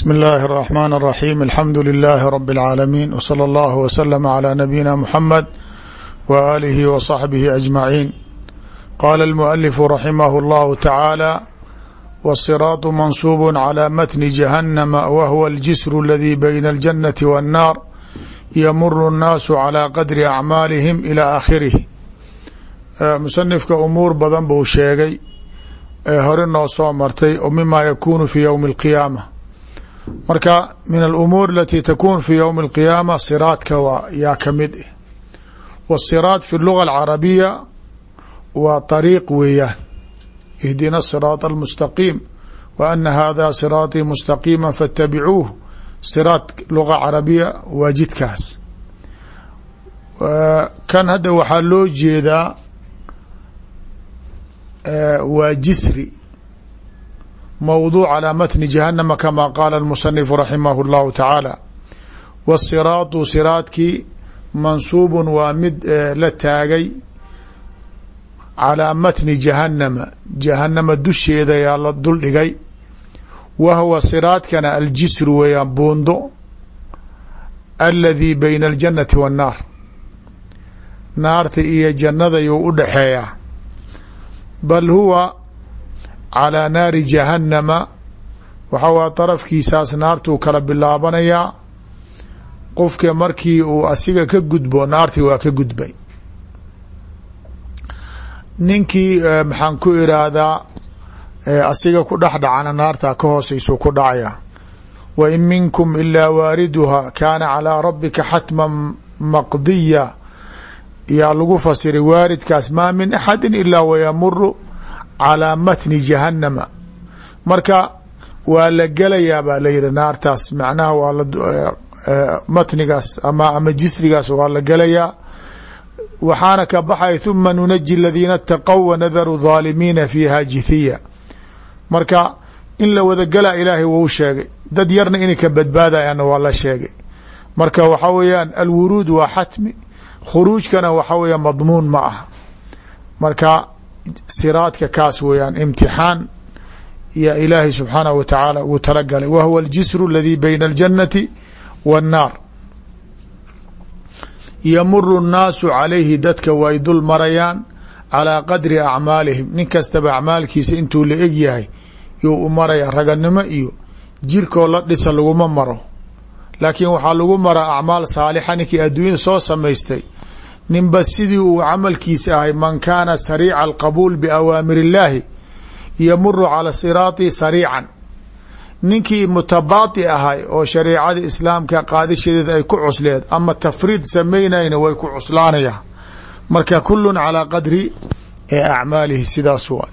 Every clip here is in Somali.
bsmi اllahi الرحmn الرaxيm alxamdu لilaahi rb العaalamiin wslى اllah wslm عlى nabiyina mxamed w alihi w صaxbihi aجmaciin qala اlmualifu raximah اllahu taعaalى wالsiraaط mansuub عlى matni jahannama wahwa اljisr اladi bayna اljanati w الnaar ymuru الnaasu عlى qadri acmaalihim ilى aakhirih musanifka umuur badan buu sheegay ee hore noo soo martay oo mima yakunu fi ywmi اlqiyaama marka min alumuur alati takun fi ywmi اlqiyaama siraadka waa yaa ka mid ah wasiraad fi luga alcarabiya waa طariiq weeyaan ihdina الsiraaط almustaqiim wa ana hada siraaطii mustaqiima faاtabicuuh siraad luga carabiya waa jidkaas kan hadda waxaa loo jeedaa waa jisri mowduuc calaa matni jahanama kamaa qaala almusanifu raximahu llahu tacaala wasiraadu siraadkii mansuubun waa mid la taagay calaa matni jahanama jahanama dusheeda yaa la dul dhigay wahwa siraadkana aljisru weeyaan buundo aladii bayna aljannati waannaar naarta iyo jannadayuu u dhaxeeyaa bal huwa calىa naari jahannama. Waxa waa darafkiisaas naartuu kala bilaabanayaa. Qofka markii uu asiga ka gudbo naartii waa ka gudbay. Ninkii maxaan ku iraahdaa asiga ku dhex dhacana naartaa ka hooseysuu ku dhacaya. Wa in minkum ilaa waariduha kaana calىa rabbika xatma maqdiya. Yaa lagu fasiray waaridkaas maa min axadi ilaa wayamuru calىa matni jahannama. Marka waa la gelayaa baa layihi naartaas. Macnaha waa e, e, matnigaas ama ama jisrigaas waa la gelayaa. Waxaana ka baxay huma nunaji aladiina اtaqow wanadaru daalimiina fiiha jithiya. Marka in la wadagelaa ilaahay wou sheegay. Dad yarna inay ka badbaadayaanna waa la sheegay. Marka waxaa weeyaan alwuruud waa xatmi. Khuruujkana waxaa weya madmuun ma aha. Marka siraadka kaas weeyaan imtixaan ya ilaahay subxaanahu wa tacaala uu talagalay wa huwa aljisru aladi bayna aljannati w annaar. Yamuru nnaasu calayhi dadka way dul marayaan calaa qadri acmaalihim. Nin kastaba acmaalkiisa intuu la eg yahay yuu u maraya raganimo iyo jirkoo la dhisa laguma maro. Laakiin waxaa lagu maraa acmaal saalixa ninkii adduunyada soo samaystay ninba sidii uu camalkiisa ahay man kaana sariica alqabuul biawaamir illaahi yamuru cala siraati sariican. Ninkii mutabaati ahay oo shareecada islaamka qaadashadeeda ay ku cusleed ama tafriid samaynayna way ku cuslaanayaan marka kulun calaa qadri ee acmaalihi sidaas waay.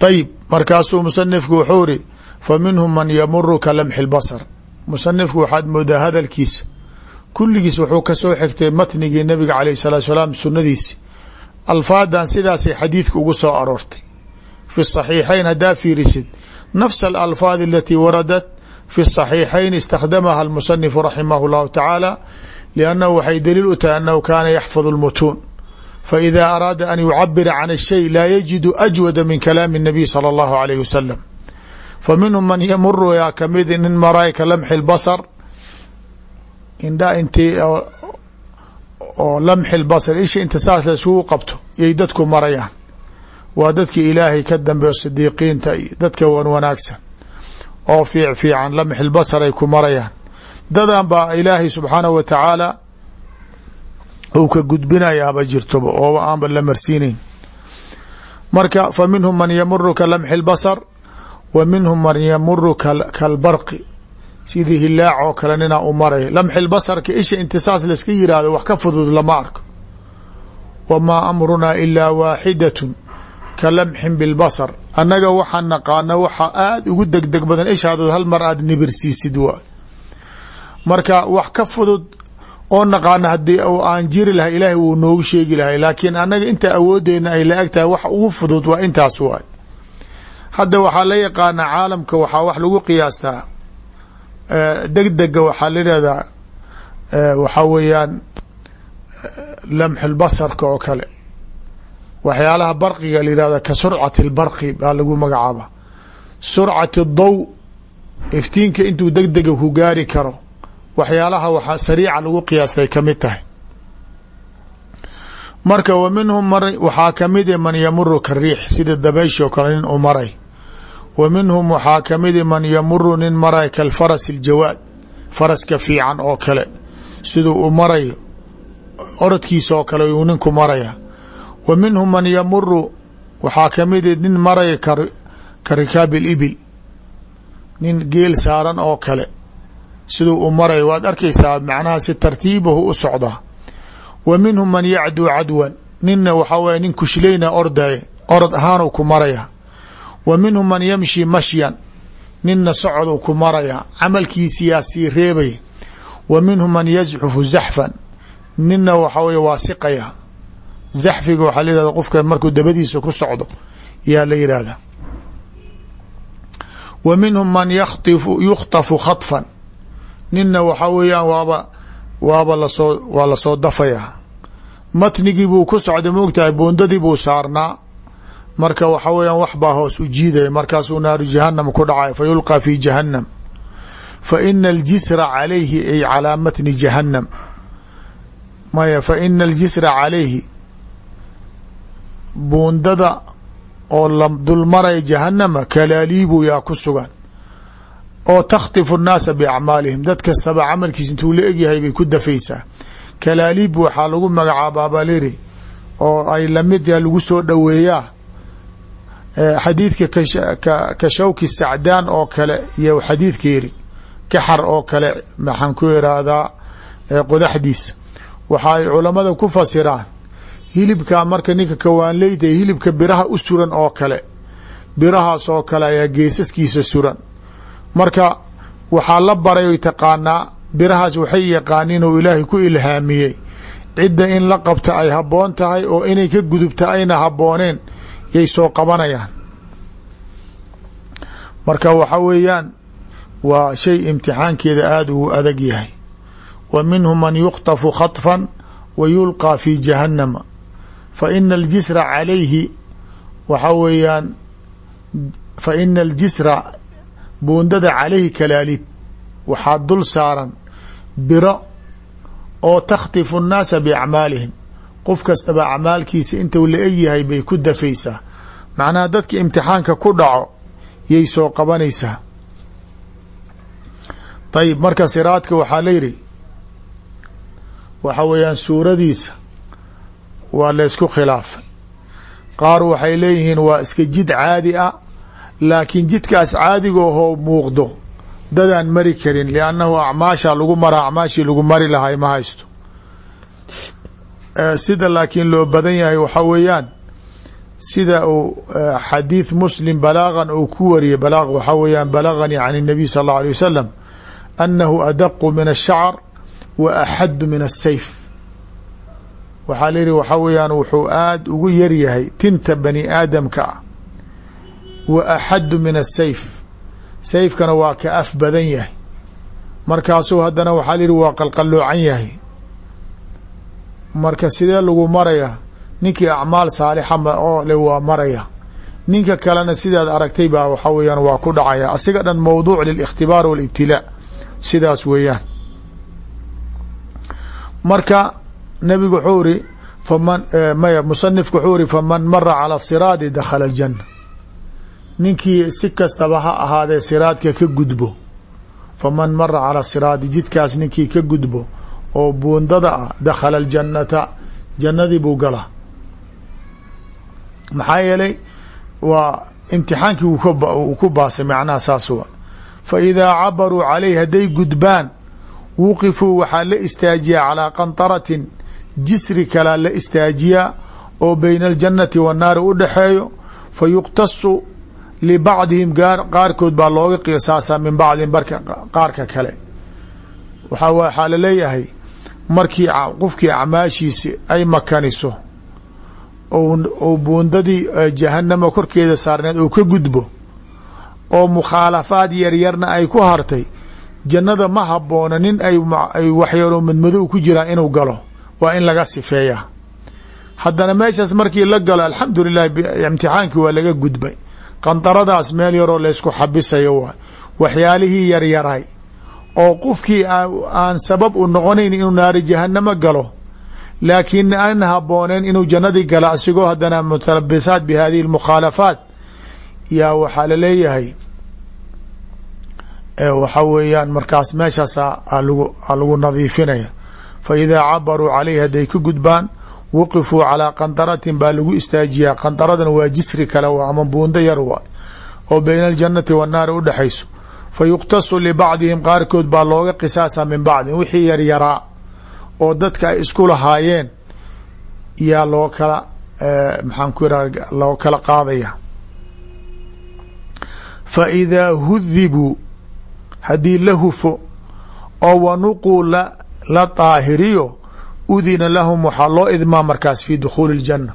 Ayib markaasuu musanifku wuxuu iri fa minhum man yamuru ka lamxi lbasar musanifku waxaad moodaa hadalkiisa kulligiis wuxuu ka soo xigtay matnigii nabiga aleyh salatu salaam sunadiisi alfaadan sidaasay xadiidka ugu soo aroortay. Fi saxiixayn haddaa fiirisid nafsa alalfaad alatii waradat fi saxiixayn istakhdamaha almusanifu raximah llahu tacaala liannahu waxay daliil u tahay annahu kaana yaxfadu lmutuun faidaa araada an yucabira can ashay laa yajidu ajwada min kalaami nabiy sala allahu alayh wasalam fa minhum man yamuru yaa ka mid nin maraayka lamxi lbasar indha intii oo lamxi lbasr isha inta saas la isugu qabto yay dadku marayaan. Waa dadki ilaahay ka dambeyo sidiiqiinta iyo dadka wan wanaagsan. Oo fiic fiican lamxi lbasr ay ku marayaan. Dadan baa ilaahay subxaanahu wa tacaala uu ka gudbinayaaba jirtoba oo aanba la marsiinayn marka fa minhum man yamuru ka lamxi lbasr wa minhum man yamuru kalbarqi sidii hilaac oo kale ninaa u maraya lamxi lbasarka isha intisaas layska yiraahdo wax ka fudud lama arko. Wamaa amrunaa ilaa waaxidatun ka lamxin bilbasar annaga waxaan naqaana waxa aada ugu degdeg badan ishaadood hal mar aada nibirsiisid waa marka wax ka fudud oo naqaana haddii aan jiri lahay ilaahay wuu noogu sheegi lahay. Laakiin annaga inta awoodeena ay la eg tahay wax ugu fudud waa intaas waay. Hadda waxaa la yaqaanaa caalamka waxaa wax lagu qiyaastaa degdega waxaa la yihahdaa waxaa weeyaan lamxulbasarka oo kale. Waxyaalaha barqiga la yihahda ka surcati lbarqi baa lagu magacaaba. Surcat daw iftiinka intuu deg dega ku gaari karo waxyaalaha waxaa sariica lagu qiyaastay ka mid tahay. Marka wa minhum waxaa ka mid man yamuru ka riix sida dabayshi oo kale nin u maray wa minhum waxaa kamidi man yamuru nin maray kalfaras iljawaad faraska fiican oo kale siduu u marayo orodkiisa oo kale uu ninku maraya wa minhum man yamuru waxaa kamidi nin maraya ka rikaabi alibil nin geel saaran oo kale siduu u maraya waad arkaysaa macnaha si tartiibahu u socdaa wa minhum man yacduu cadwan ninna waxaa weye nin kushleyna ordaye orod ahaanu ku maraya wa minhum man yamshi mashyan ninna socoduu ku maraya camalkiisiyaa sii reebaya wa minhum man yazxufu zaxfan ninna waxaa weye waa siqaya. Zaxfiga waxaa la yihahda qofka markuu dabadiisa ku socdo yaa la yihahda wa minhum man ykhtifu yukhtafu khatfan ninna waxaa weeyaan waaba waaba la soo waa la soo dafayaa matnigii buu ku socday moogtahay boondadii buu saarnaa marka waxa weeyaan wax baa hoos u jiidaya markaasuu naaru jahanam ku dhacay fa yulqى fi jahanam fa ina aljisra calayhi ay calaa matni jahanam maya fa ina aljisra calayhi buundada oo la dulmaraya jahanama kalaaliibu yaa ku sugan oo takhtifu الnaasa biacmaalihim dad kastaba camalkiis intuu la egyahay bay ku dafaysaa kalaaliib waxaa lagu magacaabaa baliri oo ay lamid yaha lagu soo dhoweeyaa xadiidka ka shawki sacdaan oo kale iyo xadiidka yiri kaxar oo kale maxaan ku iraahdaa qodaxdiisa waxa ay culamada ku fasiraan hilibka marka ninka kawaanleyda hilibka biraha u suran oo kale birahaas oo kale ayaa geesaskiisa suran. Marka waxaa la baray oy taqaanaa birahaas waxay yaqaaniin oo ilaahay ku ilhaamiyey cidda in la qabta ay habboon tahay oo inay ka gudubta ayna habbooneen yay soo qabanayaan. Marka waxa weeyaan waa shay imtixaankeeda aada uu adag yahay. Wa minhum man yukhtafu khatfan wa yulqaa fi jahannama fa ina aljisra calayhi waxa weeyaan fa ina aljisra buundada calayhi kalaalib waxaa dul saaran biro oo takhtifu nnaasa biacmaalihim qof kastaba acmaalkiisa intuu la egyahay bay ku dafaysaa. Macnaha dadka imtixaanka ku dhaco yay soo qabanaysaa. Ayib marka siraadka waxaa la yidhi waxa weeyaan suuradiisa waa laysku khilaafay. Qaar waxay leeyihiin waa iska jid caadi ah laakiin jidkaas caadigaahoo muuqdo dadaan mari karin liannahu acmaasha lagu mara acmaashii lagu mari lahay ma haysto sida laakiin loo badan yahay waxaa weeyaan sida uu xadiid muslim balaagan uu ku wariyey balaaq waxaa weeyaan balaganii can الnabiy sal اlه alيه wasalam annahu adaqu min الshacr wa axadu min الsayf waxaa la yihi waxaa weeyaan wuxuu aada ugu yaryahay tinta bani aadamka ah wa axadu min الsayf sayfkana waa ka af badan yahay markaasuu haddana waxaa la yihi waa qalqalloocan yahay marka sidee lagu maraya ninkii acmaal saalixa oo le waa maraya ninka kalena sidaad aragtay baa waxa weeyaan waa ku dhacaya. Asiga dhan mawduuc lilikhtibaar walibtilaa sidaas weeyaan. Marka nabigu wuxuu iri faman eh, maya musanifku wuxuu iri faman mara cala siraadi dakhala aljanna ninkii si kastaba ha ahaade siraadka ka gudbo. Faman mara cala siraadi jidkaas ninkii ka gudbo oo buundada ah dakhala aljannata jannadii buu galaa. Maxaa yeelay waa imtixaankii uu ku baasay macnaha saas fa idaa cabaruu calayh hadday gudbaan wuqifuu waxaa la istaajiyaa calaa qantaratin jisri kalaa la istaajiyaa oo bayna aljannati wannaari u dhexeeyo fa yuqtasu libacdihim qaarkood baa looga qisaasaa min barka qaarka kale. Waxa waxaa la leeyahay markii qofkii acmaashiisi ay makaniso ou buundadii jahanama korkeeda saarneed oo ka gudbo oo mukhaalafaad yaryarna ay ku hartay jannada ma habboona nin ay waxyaroo madmadow ku jiraan inuu galo waa in laga sifeeyaa haddana meeshaas markii la galo alxamdu lilah imtixaankii waa laga gudbay. Qandaradaas meel yaroo laysku xabisayo waay waxyaalihii yaryaray oo qofkii aan sabab u noqonayn inuu naari jahanamo galo laakiin aan habooneen inuu jannadii gala asigoo haddana mutalabisaat bi hadihi اlmukhaalafaat yaa waxaa la leeyahay waxa weeyaan markaas meeshaas a lagu nadiifinaya. Fa idaa cabaruu calayh hadday ka gudbaan waqifuu calaa qandaratin baa lagu istaajiyaa. Qandaradan waa jisri kale waa ama buundo yar waa oo bayna aljannati wannaari udhexayso fa yuqtasu libacdihim qaarkood baa looga qisaasa min bacdin wixii yaryaraa oo dadka ay isku lahaayeen yaa loo kala maxaan ku iraha loo kala qaadaya fa idaa hudibuu haddii la hufo oo wanuquu la daahiriyo udina lahum waxaa loo idmaa markaas fi dukhuuli اljanna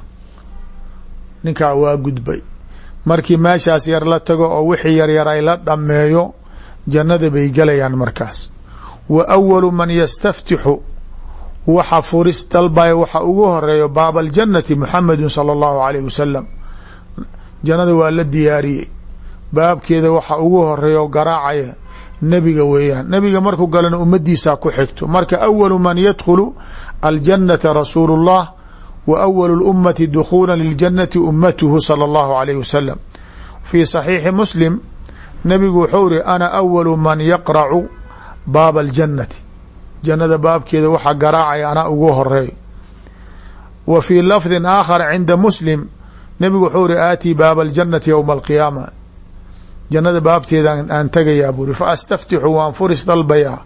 ninkaa waa gudbay markii meeshaas yar la tago oo wixii yaryar ay la dhameeyo jannada bay gelayaan markaas. Wa awalu man yastaftixu waxa furis dalbaya waxa ugu horeeyo baaba aljannati muxamedun sala allahu alayh wasalam jannada waa la diyaariyey. Baabkeeda waxa ugu horreeya garaacaya nebiga weeyaan. Nebiga markuu galana ummadiisaa ku xigto. Marka awalu man yadkhulu aljannata rasuulu اllah wa awalu اlummati dukhuula liljannati ummatuhu sala allahu alayh wasalam fii muslim nebigu wuxuu iri ana awalu man yaqracu baaba aljannati. Jannada baabkeeda waxaa garaacaya anaa ugu horeeyo wa fii lafdin aakhar cinda muslim nebigu wuxuu iri aatii baaba aljannati yowma alqiyaama. Jannada baabteeda aan tagayaa buuri fa astaftixu waan furis dalbayaa.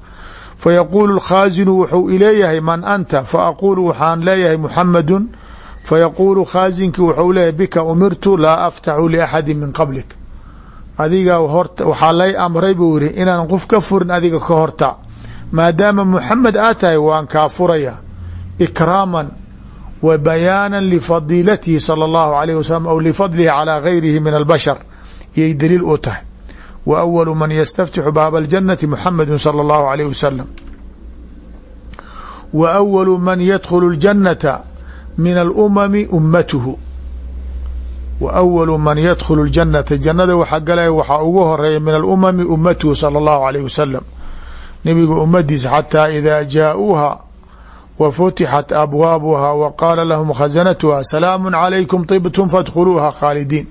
Fa yaquulu lkhaasinu wuxuu ileeyahay man anta? Fa aquulu waxaan leeyahay muxamadun fa yaquulu khaasinki wuxuu leeyahay bika umirtu laa aftaxu liaxadi min qablik adiga waxaa lay amray buu yiri inaan qof ka furin adiga ka horta. Maadaama muxamed aa tahay waan kaa furaya. Ikraaman wa bayaana lifadiilatihi sala allahu alayh wasalam aw lifadlihi calaa gayrihi min albashar. Iyay daliil u tahay. Wa awalu man yastaftixu baaba aljannati muxamedu sala allahu alayh wasalam wa awalu man yadkhulu ljannata min alumami ummatuhu wa awalu man yadkhulu ljannata jannada waxaa galaya waxaa ugu horreeya min alumami ummatuhu sala allahu alayh wasalam nebiga ummadiisa xataa idaa jaa-uuha wa futixat abwaabuha wa qaala lahum khasanatuha salaamu calaykum tibtum fadkhuluuha khaalidiin.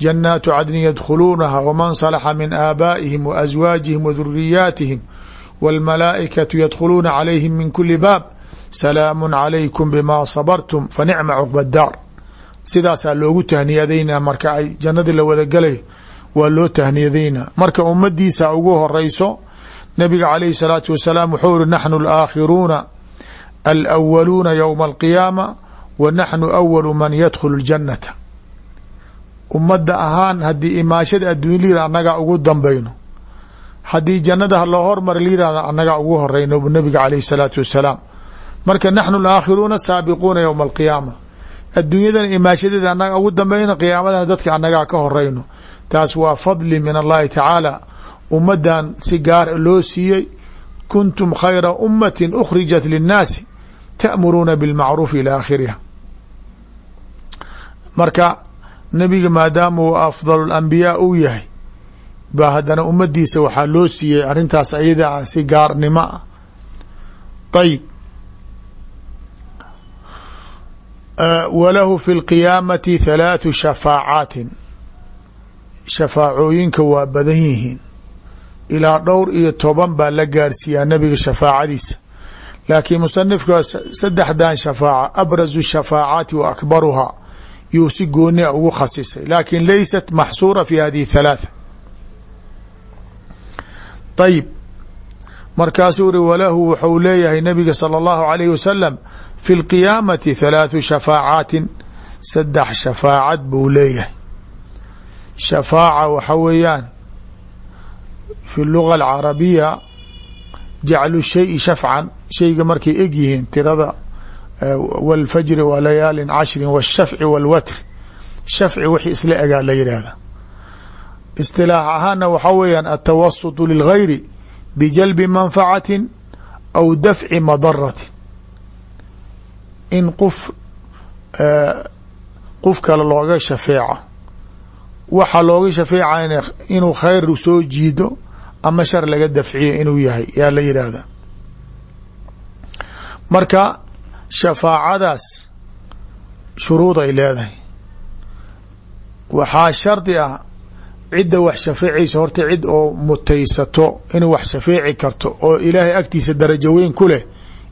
Janaatu cadni yadkhuluunaha wman salaxa min aabaa'ihim wa aswaajihim wa duriyaatihim wاlmalaa'ikatu yadkhuluuna calayhim min kuli baab. Salaamu calaykum bima sabartum fa nicma cuqba daar sidaasaa loogu tahniyadaynaa marka ay jannadii la wada galayo waa loo tahniyadaynaa marka ummadiisa ugu horeyso nabiga calayhi salaatu wasalaam wuxuu iri naxnu alaakhiruuna alwaluuna ywma alqiyaama wa naxnu awalu man yadkhulu ljannata ummadda ahaan haddii imaashada adduunya layihah annagaa ugu dambayno haddii jannada loo hormar layihahda annagaa ugu horeyno nabiga calayhi salaatu wasalaam. Marka naxnu alaakhiruuna saabiquuna yowma alqiyaama adduunyadana imaashadeeda annaga ugu dambayno qiyaamadana dadka annagaa ka horeyno taas waa fadli min allahi tacaala. Ummadan si gaar loo siiyey. Kuntum khayra ummati ukhrijat linnaasi ta'muruuna bilmacruufi ila aakhiriha. Marka nebiga maadaama uu afdal lambiyaa uu yahay baa haddana ummadiisa waxaa loo siiyey arrintaas ayada ah si gaarnimo ah. Ayib walahu fi lqiyaamati thalaathu shafaacaatin shafaacooyinka waa badan yihiin. Ilaa dhowr iyo toban baa la gaarsiiyaa nabiga shafaacadiisa. Laakiin musanifka saddexdan shafaaca abrazu shafaacaati wa akbaruhaa yuu si gooni a ugu khasisay. Laakin laysat maxsuura fi hadihi thalaatha. Ayib markaasuu uri walahu wuxuu leeyahay nabiga sala allahu alayh wasalam fi lqiyaamati halaathu shafaacaatin saddex shafaacad buu leeyahay shafaaca waxa weeyaan fi luga alcarabiya jaclu shayi shafcan shayga markay eg yihiin tirada walfajri wa layaalin cashrin washafci walwatr shafci wixii isla egaa la yidhaahda istilaax ahaana waxa weeyaan atawasutu lilgayri bijalbi manfacatin aw dafci madarati in qof qof kale looga shafeeco. Waxaa looga shafeecayna inuu khayr soo jiido ama shar laga dafciyo inuu yahay yaa la yidhaahda marka shafaacadaas shuruud ay leedahay. Waxaa shardi ah cidda wax shafeecaysa horta cid oo mutaysato inay wax shafeeci karto oo ilaahay agtiisa darajo weyn ku leh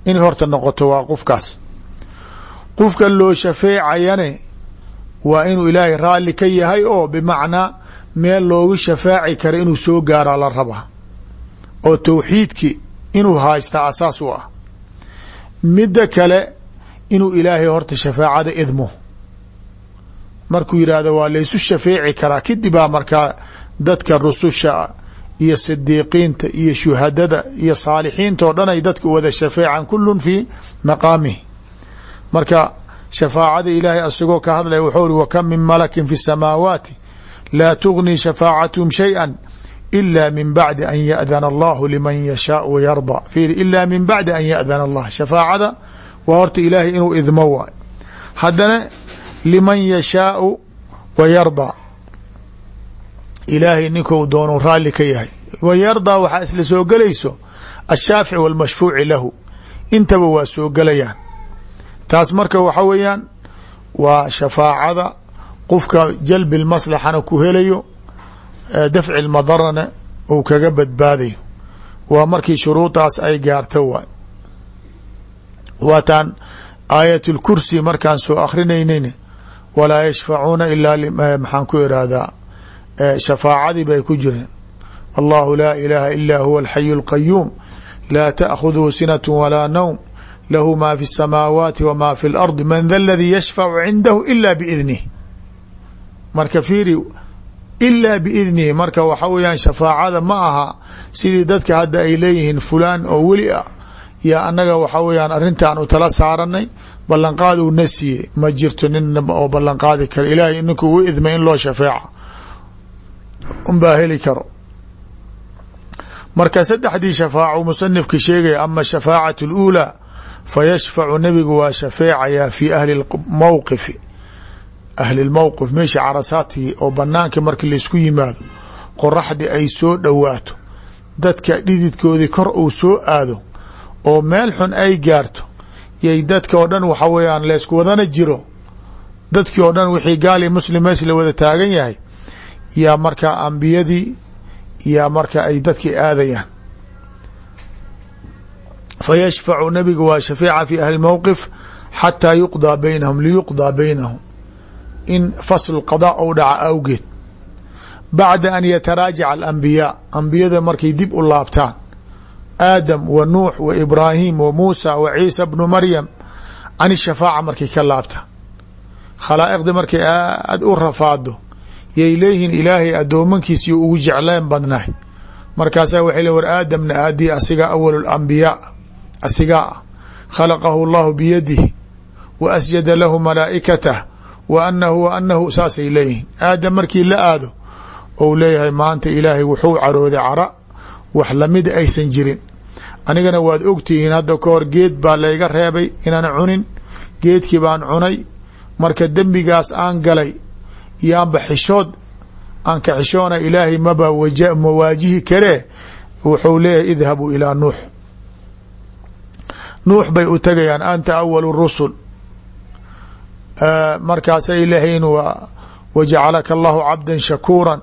inay horta noqoto waa qofkaas qofka loo shafeecayane waa inuu ilaahay raalli ka yahay oo bimacnaa meel loogu shafaaci karo inuu soo gaaraa la rabaa oo tawxiidki inuu haystaa asaas u ah. Midda kale inuu ilaahay horta shafaacada idmo. Markuu yidhaahdo waa laysu shafeeci karaa kadibaa markaa dadka rususha iyo sidiiqiinta iyo shuhadada iyo saalixiinta oo dhan ay dadka wada shafeecan kullun fii maqaamihi marka shafaacada ilaahay asagoo ka hadlaya wuxuu ri wa kam min malakin fi samaawaati laa tugni shafaacathum shayئa ila min bacdi an ya'dana allahu liman yashaa yarda. Fiiri ila min bacdi an ya'dana allah. Shafaacada waa horta ilaahay inuu idmo waay haddana liman yashaau wa yardaa ilaahay ninkou doonu raalli ka yahay. Wa yardaa waxaa isla soo gelayso ashaafic wاlmashfuuci lahu. Intaba waa soo gelayaan taas marka waxa weeyaan waa shafaacada qofka jalbi lmaslaxana ku helayo dafci lmadarana uu kaga badbaadayo. Waa markii shuruudaas ay gaarto waay. Waataan aayat lkursi markaan soo akrinaynin walaa yashfacuuna ilaa maxaan ku irahdaa shafaacadii bay ku jireen. Allahu laa ilaaha ilaa huwa alxayu اlqayuum laa taأkhuduu sinat wala nawm lahu ma fi الsamaawaati wma fi اlardi man da ladii yashfacu cindahu ila biidnih marka fiiri ilaa biidnihi marka waxa weeyaan shafaacada ma aha sidii dadka hadda ay leeyihiin fulaan oo weli ah yaa annaga waxa weeyaan arrintaan u tala saaranay ballanqaad uu na siiyey ma jirto nin oo ballanqaadi kara ilaahay ninkuu u idmay in loo shafeeca unbaa heli karo marka saddexdii shafaaco musanifka sheegaya ama shafaacat اluulaa fayashfacu nebigu waa shafeecayaa fi ahli mowqifi ahli lmowqif meesha carasaadkii oo banaanka marki laysku yimaado qoraxdii ay soo dhowaato dadka dhididkoodii kor uu soo aado oo meel xun ay gaarto yay dadka oo dhan waxa weeyaan laysku wadana jiro dadkii oo dhan wixii gaal iyo muslim mees la wada taagan yahay yaa markaa ambiyadii yaa marka ay dadkii aadayaan fayashfacu nabigu waa shafeeca fi ahli mowqif xataa yuqdaa baynahum liyuqdaa baynahum in fasl qadaa ou dhaca awgeed bacda an yataraajaca alambiyaa ambiyada markay dib u laabtaan aadam wa nuux wa ibraahim wa muusa wa ciisa bnu maryam can ishafaaca markay ka laabtaan khalaa'iqda markay aad u rafaado yay leeyihiin ilaahay addoomankiisiyo ugu jecleen badnahay markaasaa asigaa ah khalaqahu llahu biyadihi wa asjada lahu malaa'ikatah wa anahu wa anahu saasay leeyihiin. Aadam markii la aado ou leeyahay maanta ilaahay wuxuu carooday cara wax lamida aysan jirin. Anigana waad ogtihiin hadda ka hor geed baa layga reebay inaan cunin geedkii baan cunay marka dembigaas aan galay yaanba xishood aan ka xishoona ilaahay maba mawaajihi karee wuxuu leeyahay idhabuu ilaa nuux nuux bay u tagayaan anta awalu rusul. Markaasay leeyihiin wajacalaka allahu cabda shakuuran.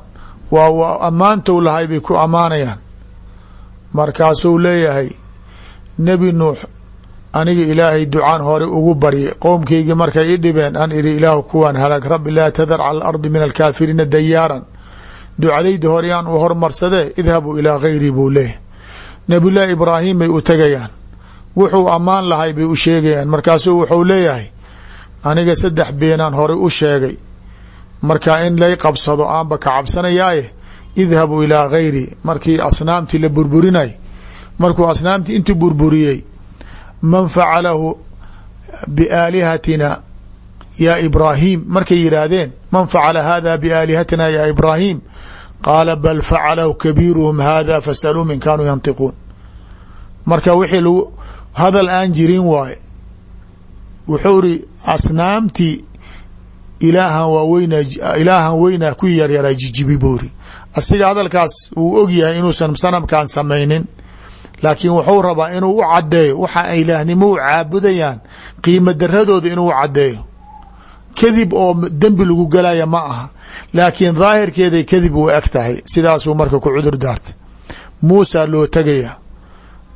Waa ammaantou lahay bay ku ammaanayaan. Markaasuu leeyahay nebi nuux aniga ilaahay ducaan hore ugu baryay. Qowmkeygii markay i dhibeen an iri ilaahu kuwaan halaag rabbi laa tadar cala alardi min alkaafiriina dayaaran. Ducadayda hore yaan u hormarsadee idhabuu ilaa gayri buu leeyahay nabiyullaahi ibraahim bay u tegayaan wuxuu ammaan lahay bay u sheegayaan. Markaasuu wuxuu leeyahay aniga saddex beenaan hore u sheegay. Marka in lay qabsado aanba ka cabsanayaaye. Idhabuu ilaa gayri markii asnaamtii la burburinay markuu asnaamtii intuu burburiyey man facalahu biaalihatina ya ibraahim. Markay yidhaahdeen man facala hada biaalihatina ya ibraahim? Qaala bal facalahu kabiiruhum hada fasaluu in kaanuu yantiquun. Marka wixii hadal aan jirin waaye. Wuxuu iri asnaamtii ilaahan waaweynaa ilaahan weynaa ku yaryaraa jijibi buuri asiga hadalkaas wuu ogyahay inuusan sanamkan samaynin. Laakiin wuxuu rabaa inuu u caddeeyo waxa ilaahnimo u caabudayaan qiimo daradooda inuu u caddeeyo. Kadib oo dembi lagu galaya ma aha. Laakiin daahirkeeday kadib u eg tahay. Sidaasuu marka ku cudur daartay. Muusaa loo tegaya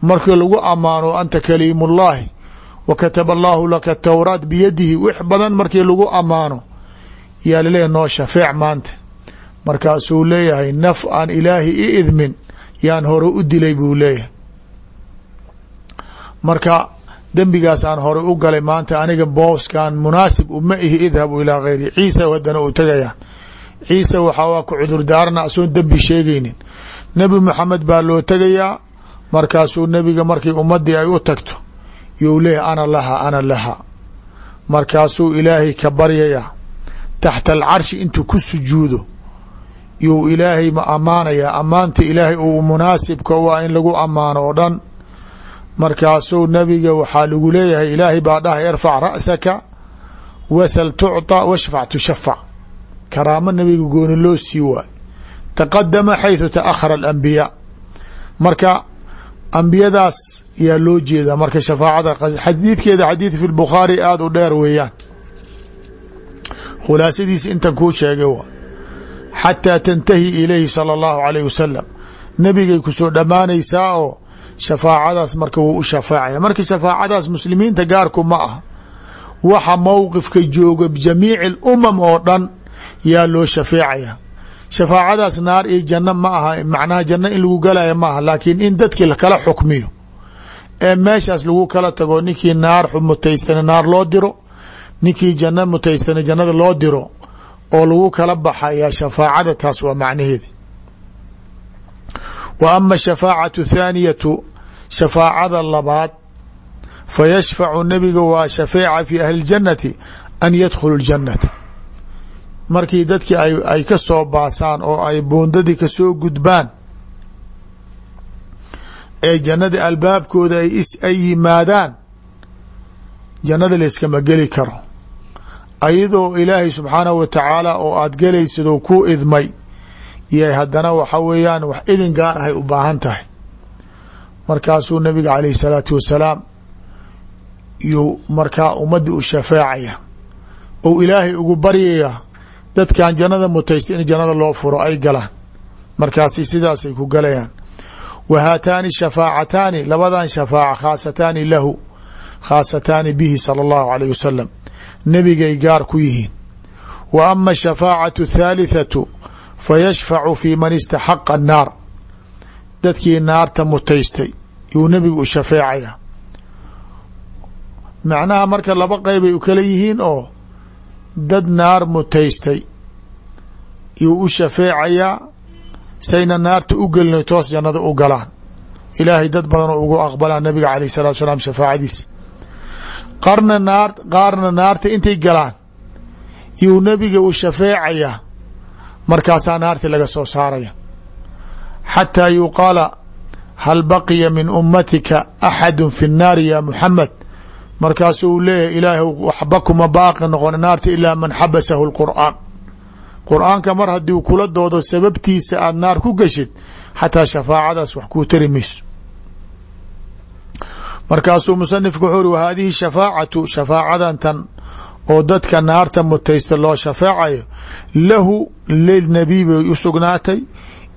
markii lagu ammaano anta kaliimullaahi wa kataba allaahu laka towraat biyadihi wix badan markii lagu ammaano. Yaa laleeyahy noo shafeec maanta. Markaasuu leeyahay naf aan ilaahi i idmin yaan hore u dilay buu leeyahay. Marka dembigaas aan hore u galay maanta aniga booskan munaasib uma ihi idhabu ilaa gayri ciisa haddana uu tagayaa ciise waxaa waa ku cudurdaarana asoon dembi sheegaynin. Nebi maxamed baa loo tegayaa markaasuu nebiga markii ummadii ay u tagto you leeyahy ana laha ana laha markaasuu ilaahay ka baryayaa taxta alcarshi intuu ku sujuudo you ilaahay ma ammaanayaa ammaanta ilaahay uu munaasibka u ah in lagu ammaano oo dhan markaasuu nabiga waxaa lagu leeyahay ilaahay baa dhahay irfac ra'saka wasal tucطa washfac tushafac karaamo nabiga gooni loo sii waay taqadama xayثu taأkhara alambiyaa marka ambiyadaas yaa loo jeedaa. Marka shafaacada xadiidkeeda xadiid fi lbukhaari aada u dheer weeyaan. Khulaasadiisi intan kuu sheegay waa xataa tantahi ilayhi sala allahu calayh wasalam nebigay ku soo dhammaanaysaa oo shafaacadaas marka wuu u shafaacaya. Marka shafaacadaas muslimiinta gaarku ma ah waxa mowqifka jooga jamiici alumam oo dhan yaa loo shafeecaya shafaacadaas naar iyo janno ma aha macnaha janno in lagu galaya ma aha laakiin in dadkii lakala xukmiyo ee meeshaas lagu kala tago ninkii naar mutaystana naar loo diro ninkii janno mutaystana jannada loo diro oo lagu kala baxaya shafaacada taas waa macnaheedi. Wa ama shafaacatu thaaniyatu shafaacada labaad fa yashfacu nebiga waa shafeeca fi ahli اljannati an yadkhulu اljannata markii dadkii ay ka soo baasaan oo ay buundadii ka soo gudbaan ee jannada albaabkooda ay yimaadaan jannada layskama geli karo. Ayadoo ilaahay subxaanahu wa tacaala oo aad gelaysidoo ku idmay yay haddana waxa weeyaan wax idin gaar ahay u baahan tahay. Markaasuu nabiga calayhi salaatu wasalaam yuu markaa ummadii u shafeecaya ou ilaahay ugu baryaya dadkan jannada mutaysta in jannada loo furo ay galaan. Markaasi sidaasay ku galayaan. Wa haataani shafaacataani labadan shafaaca khaasataani lahu khaasataani bihi sala allahu alayh wasalam nebigay gaar ku yihiin. Wa ama ashafaacatu athalithatu fa yashfacu fi man istaxaqa annaar. Dadkii naarta mutaystay yuu nebigu u shafeecaya macnaha marka laba qeybay u kala yihiin oo dad naar mutaystay yuu u shafeecayaa sayna naarta u gelin toos jannada u galaan. Ilaahay dad badanoo ugu aqbalaa nabiga alayh salatu salaam shafaacadiisa qarna naar qaarna naarta intay galaan. Yuu nebiga u shafeecayaa markaasaa naartii laga soo saaraya. Xataa yuqaala hal baqiya min ummatika axadu fi nnaari ya muxamed markaasuu leeyahay ilaahu waxba kuma baaqi noqon naarta ilaa man xabasahu lqur'aan qur'aanka mar haddii kula doodo sababtiisa aada naar ku geshid xataa shafaacadaas wax kuu tari mayso. Markaasuu musanifku wuxuu uri wa shafaacatu shafaacadan tan oo dadka naarta mutaysta loo shafeecayo lahu lilnabiy bay u sugnaatay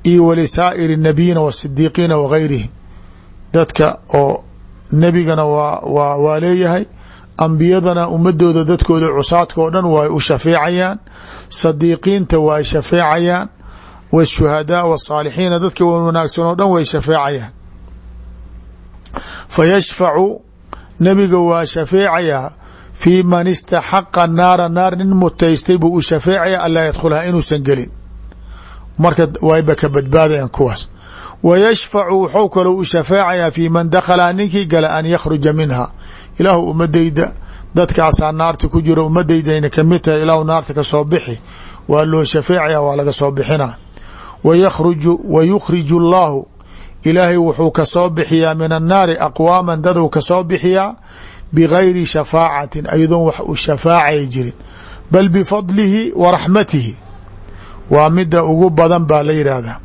iyo walisaa'iri nabiyiina wasidiiqiina wagayrihim dadka oo nebigana waa waa waa leeyahay. Ambiyadana ummadooda dadkooda cusaadka oo dhan way u shafeecayaan. Sadiiqiinta way shafeecayaan. Washuhadaa wasaalixiina dadka wan wanaagsan oo dhan way shafeecayaan. Fa yashfacu nebiga waa shafeecayaa fii man istaxaqa naara naar nin mutaystay buu u shafeecaya anlaa yadkhulhaa inuusan gelin. Marka wayba ka badbaadayan kuwaas wa yashfacu wuxuu kaloo u shafeecayaa fii man dakhalaa ninkii gala an yakhruja minha ilaahu ummadayda dadkaasaa naarta ku jiro ummadaydaayna ka mid tahay ilaahu naarta ka soo bixi waa loo shafeecaya waa laga soo bixina wayakruju wa yukhriju allaahu ilaahay wuxuu ka soo bixiyaa min annaari aqwaaman daduu ka soo bixiyaa bigayri shafaacatin ayadoon wax u bal bifadlihi wa raxmatihi waa mida ugu badan baa la yidhaahdaa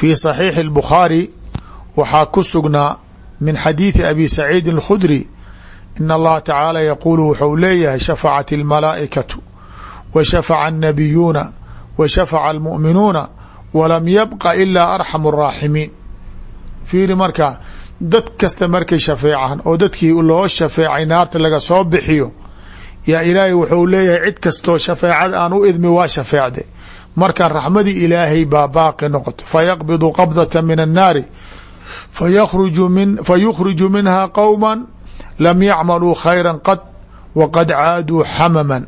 fii صaxiixi الbukhaari waxaa ku sugnaa min xadiiثi abi saciidi الkhudri in allaha tacaala yaquulu wuxuu leeyahay shafacat اlmalaa'ikatu wa shafaca الnabiyuuna wa shafaca almu'minuuna walam yabqa ilaa arxamu الraaximiin fiiri marka dad kasta markay shafeecaan oo dadkii loo shafeecay naarta laga soo bixiyo yaa ilaahay wuxuu leeyahay cid kastoo shafeecad aan u idmi waa shafeecde marka raxmadii ilaahay baa baaqi noqoto fayaqbidu qabdata min annaari fayukhriju minha qowma lam yacmaluu khayra qad waqad caaduu xamaman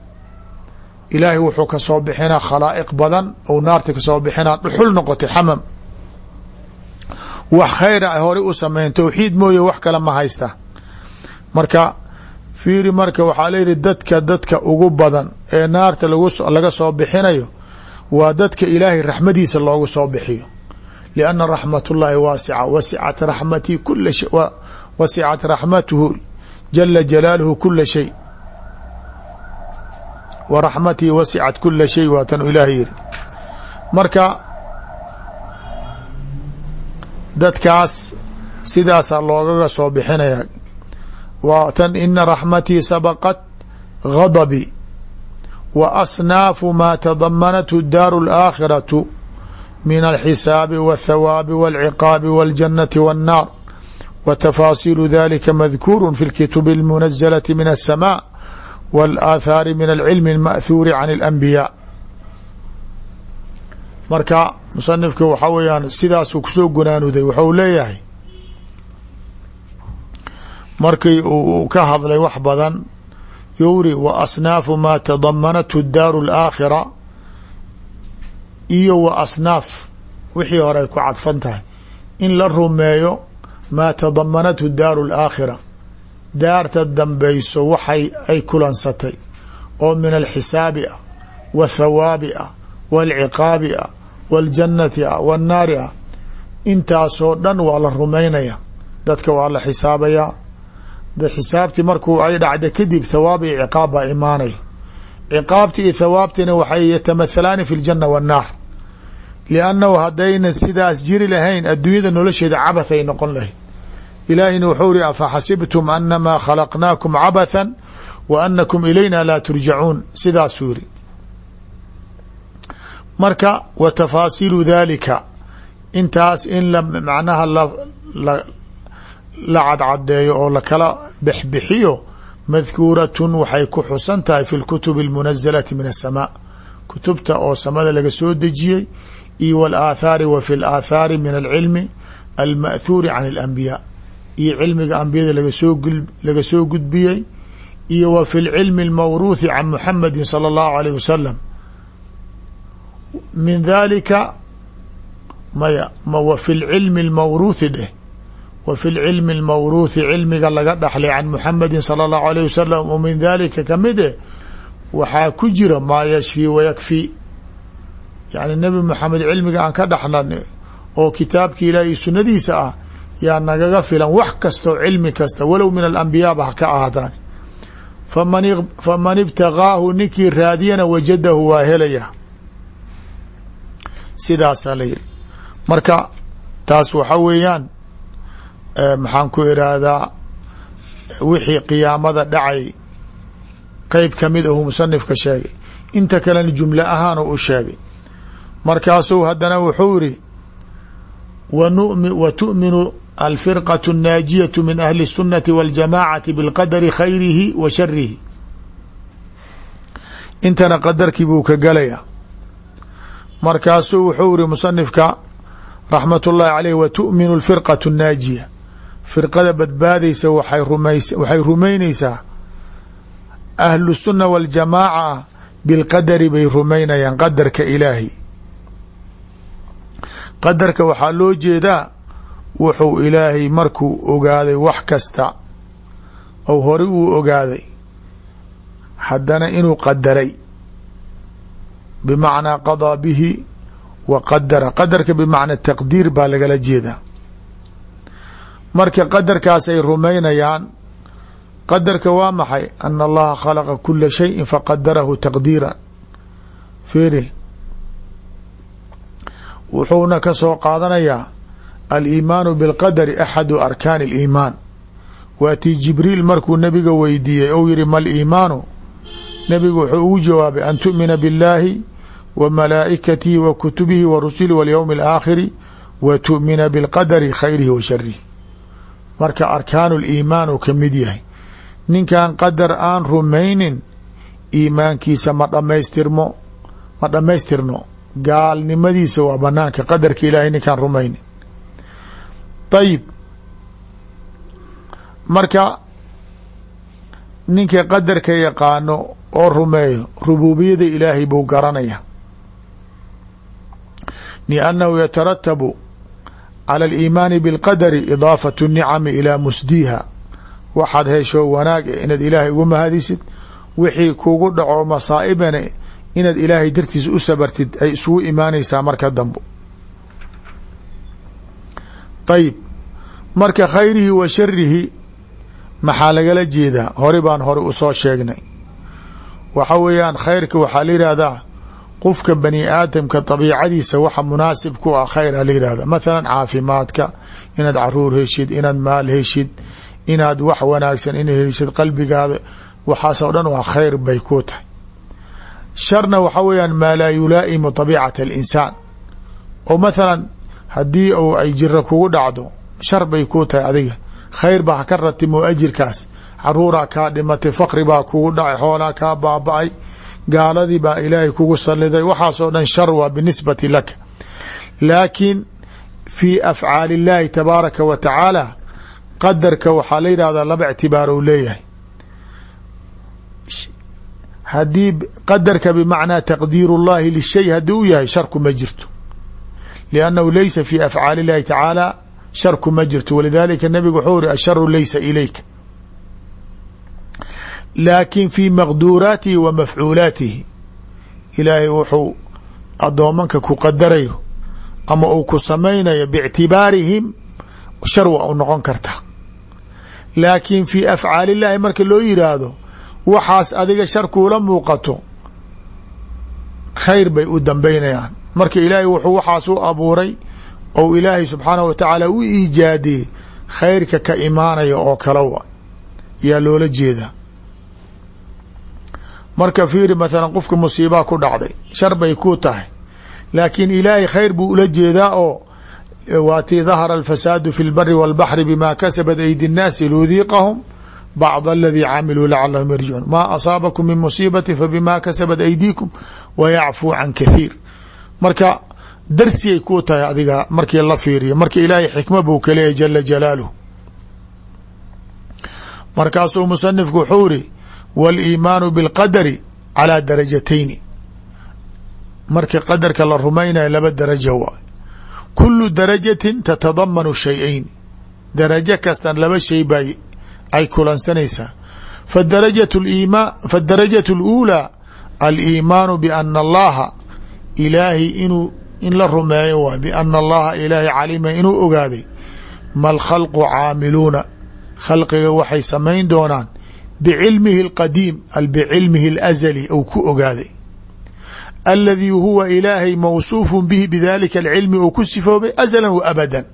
ilaahay wuxuu ka soo bixinaa khalaa'iq badan ou naarta ka soo bixinaa dhuxul noqotay xamam wax khayra ay horey u sameyn towxiid mooye wax kale ma haysta. Marka fiiri marka waxaa layihi dadka dadka ugu badan ee naarta laga soo bixinayo waa dadka ilaahay raxmadiisa loogu soo bixiyo. Lianna raxmat ullaahi waasica wasicat raxmatii kula shay wasicat raxmatuhu jala jalaaluhu kula shay. Wa raxmatii wasicat kula shay waa tan ilaahay yiri. Marka dadkaas sidaasaa loogaga soo bixinaya. Waa tan ina raxmatii sabaqat gadabi wa asnaafu maa tadamanathu daaru alaakhiratu min alxisaabi waاthawaabi walciqaabi waاljannati waannaar wa tafaasiilu dalika madkuuru fi lkitubi almunazalati min alsamaa waalaathaari min alcilmi alma'thuuri can alanbiyaa marka musanifka waxaa weeyaan sidaasuu ku soo gunaanuday wuxuu leeyahay markii uu ka hadlay wax badan yowri wa asnaafu maa tadamanathu daaru alaakhira. Iyo wa asnaaf wixii hore ay ku cadfan tahay. In la rumeeyo maa tadamanathu daaru alaakhira. Daarta dambeyso waxay ay kulansatay. Oo min alxisaabi ah wathawaabi ah waalciqaabi ah waaljannati ah waannaari ah. Intaasoo dhan waa la rumaynaya dadka waa la xisaabayaa xisaabtii markuu ay dhacda kadib thawaab iyo ciqaab baa imaanaya ciqaabti iyo thawaabtina waxay yatamathalaani fi ljanna waannaar liannahu haddayna sidaas jiri lahayn adduunyada nolosheeda cabath ay noqon lahayd. Ilaahina wuxuu iri afaxasibtum anamaa khalaqnaakum cabathan wa anakum ilayna laa turjacuun sidaasuu yiri. Marka wa tafaasiilu dalika intaas in macnaha la cadcadeeyo oo lakala bexbixiyo madkuuratun waxay ku xusan tahay fi lkutubi almunazalati min asamaa kutubta oo samada laga soo dejiyey iyo walaathaari wa fi laathaari min alcilmi alma'thuuri can alambiyaa iyo cilmiga ambiyada lagasoo laga soo gudbiyey iyo wa fi lcilmi almawruuthi can muxamadi sala allahu alayh wasalam min dalika maya ma wa fi lcilmi almawruuthi dheh wa fi lcilmi almawruuthi cilmiga laga dhaxlay عن محمد sala الله عليه wasalam oo min dalika ka mid eh waxaa ku jira maa yashfii wayakfii yacni nebi moxamed cilmiga aan ka dhaxlan oo kitaabki ilaah iyo sunadiisa ah yaa nagaga filan wax kastaoo cilmi kasta walow min alambiyaaba ha ka ahaadaan. Faman faman ibtagaahu ninkii raadiyana waa helaya. Sidaasaa taas waxa weeyaan maxaan ku iraahdaa wixii qiyaamada dhacay qeyb kamid ahu musanifka sheegay inta kalena jumle ahaan u sheegay markaasuu haddana wuxuu iri wa tu'minu alfirqaة الnaajiyaة min ahli الsunati wاljamacati bاlqadari khayrihi wa sharihi intana qadarkii buu ka gelaya markaasuu wuxuu iri musanifka raxmat ullahi aleyh wa tu'minu اlfirqaة الnaajiya firqada badbaadaysa waxay rumaynaysaa. Ahlu sunna waljamaaca bilqadari bay rumaynayaan qadarka ilaahi. Qadarka waxaa loo jeedaa wuxuu ilaahay markuu ogaaday wax kasta ou hore uu ogaaday. Haddana inuu qadaray. Bimacnaa qadaa bihi wa qadara. Qadarka bimacnaa taqdiir baa lagala jeedaa marka qadarkaasay rumaynayaan qadarka waa maxay? Ana allaha khalaqa kula shayin faqadarahu taqdiiran. Fiiri. Wuxuuna ka soo qaadanayaa aliimaanu bilqadari axadu arkaani aliimaan. Waatii jibriil markuu nabiga weydiiyey ou yihi ma liimaanu nabigu wuxuu ugu jawaabay an tu'mina biاllaahi wa malaa'ikatihi wa kutubihi wa rusuli walyowmi alaakhiri wa tu'mina bilqadari khayrihi wa sharihi marka arkaanu liimaan uu ka mid yahay. Ninkan qadar aan rumaynin iimaankiisa ma dhamaystirmo ma dhammaystirno. Gaalnimadiisa waa banaanka qadarka ilaahay ninkaan rumaynin. Ayib marka ninka qadarka yaqaano oo rumeeyo rububiyada ilaahay buu garanaya liannahu yataratabu cala aliimaani bilqadari idaafatu nicami ilaa musdiiha waxaad hesho wanaag e inaad ilaahay ugu mahadisid wixii kugu dhaco masaa'ibana inaad ilaahay dartiisa u sabartid ay isugu imaanaysaa marka dambo ayib marka khayrihi wa sharihi maxaa lagala jeedaa hore baan hore u soo sheegnay waxa weeyaan khayrka waxaa la qofka bani aadamka dabiicadiisa waxa munaasib ku ah khayr a la yihahda caafimaadka inaad carruur heshid inaad maal heshid inaad wax wanaagsan ina heshid qalbigaada waxaasoo dhan waa khayr bay ku tahay. Sharna waxa weeyaan maa laa yulaa'imu طabiicata alinsaan. Oo mathalan haddii u ay jira kugu dhacdo shar bay ku tahay adiga. Khayr ba ha ka ratimo ajirkaas. Caruuraa kaa dhimatay fakri baa kugu dhacay xoolaa kaa baaba-ay gaaladii baa ilaahay kugu saliday waxaasoo dhan shar waa binisbati laka laakiin fii afcaal illaahi tabaaraka wa tacaala qadarka waxaa la yidhahdaa laba ictibaar ou leeyahay. Haddii qadarka bimacnaa taqdiiru llahi lishay haddii u yahay sharku ma jirto. Liannahu leysa fii afcaali illahi tacaala sharku ma jirto. Walidaalika nebigu wuxuu iri asharu leysa ilayka laakin fi maqduuraatihi wa mafcuulaatihi ilaahay wuxuu adoomanka ku qadarayo ama uu ku samaynayo bictibaarihim shar waa u noqon karta. Laakiin fi afcaali illahi marka loo yiraahdo waxaas adiga shar kuula muuqato khayr bay u dambeynayaan marka ilaahay wuxuu waxaas u abuuray ou ilaahay subxaanah wa tacaala u iijaadiyey khayrka ka imaanaya oo kale wa yaa loola jeedaa marka fiiri mathalan qofka musiibaa ku dhacday shar bay ku tahay. Laakiin ilaahay khayr buu ula jeedaa oo waatii dahara alfasaadu fi lbari walbaxri bima kasabat aydi nnaasi liudiiqahum bacd aladii camiluu lacalahum yarjicuun. Maa asaabakum min musiibati fabima kasabat aydiikum wa yacfuu can kathiir. Marka darsiyay ku tahay adiga markii la fiiriyo marka ilaahay xikma buu ka leeyahy jala jalaaluh markaasuu musanifku wuxuu wاliimaanu biاlqadari calىa darajatayni marka qadarka la rumaynayo laba darajo waay kulu darajatin tatadamanu shay-ayn darajo kastan laba shay bay ay kulansanaysaa fadarajaة iimaan fadarajat اluulaa aliimaanu biana allaha ilaahay inuu in la rumeeyo waay biana allaha ilaahay calima inuu ogaaday ma lkhalqu caamiluuna khalqiga waxay samayn doonaan bcilmihi اlqadiim al bicilmihi اlazali ou ku ogaaday aladii huwa ilaahay mawsuufu bihi bidalika alcilmi ou ku sifoobay azalan wa abadan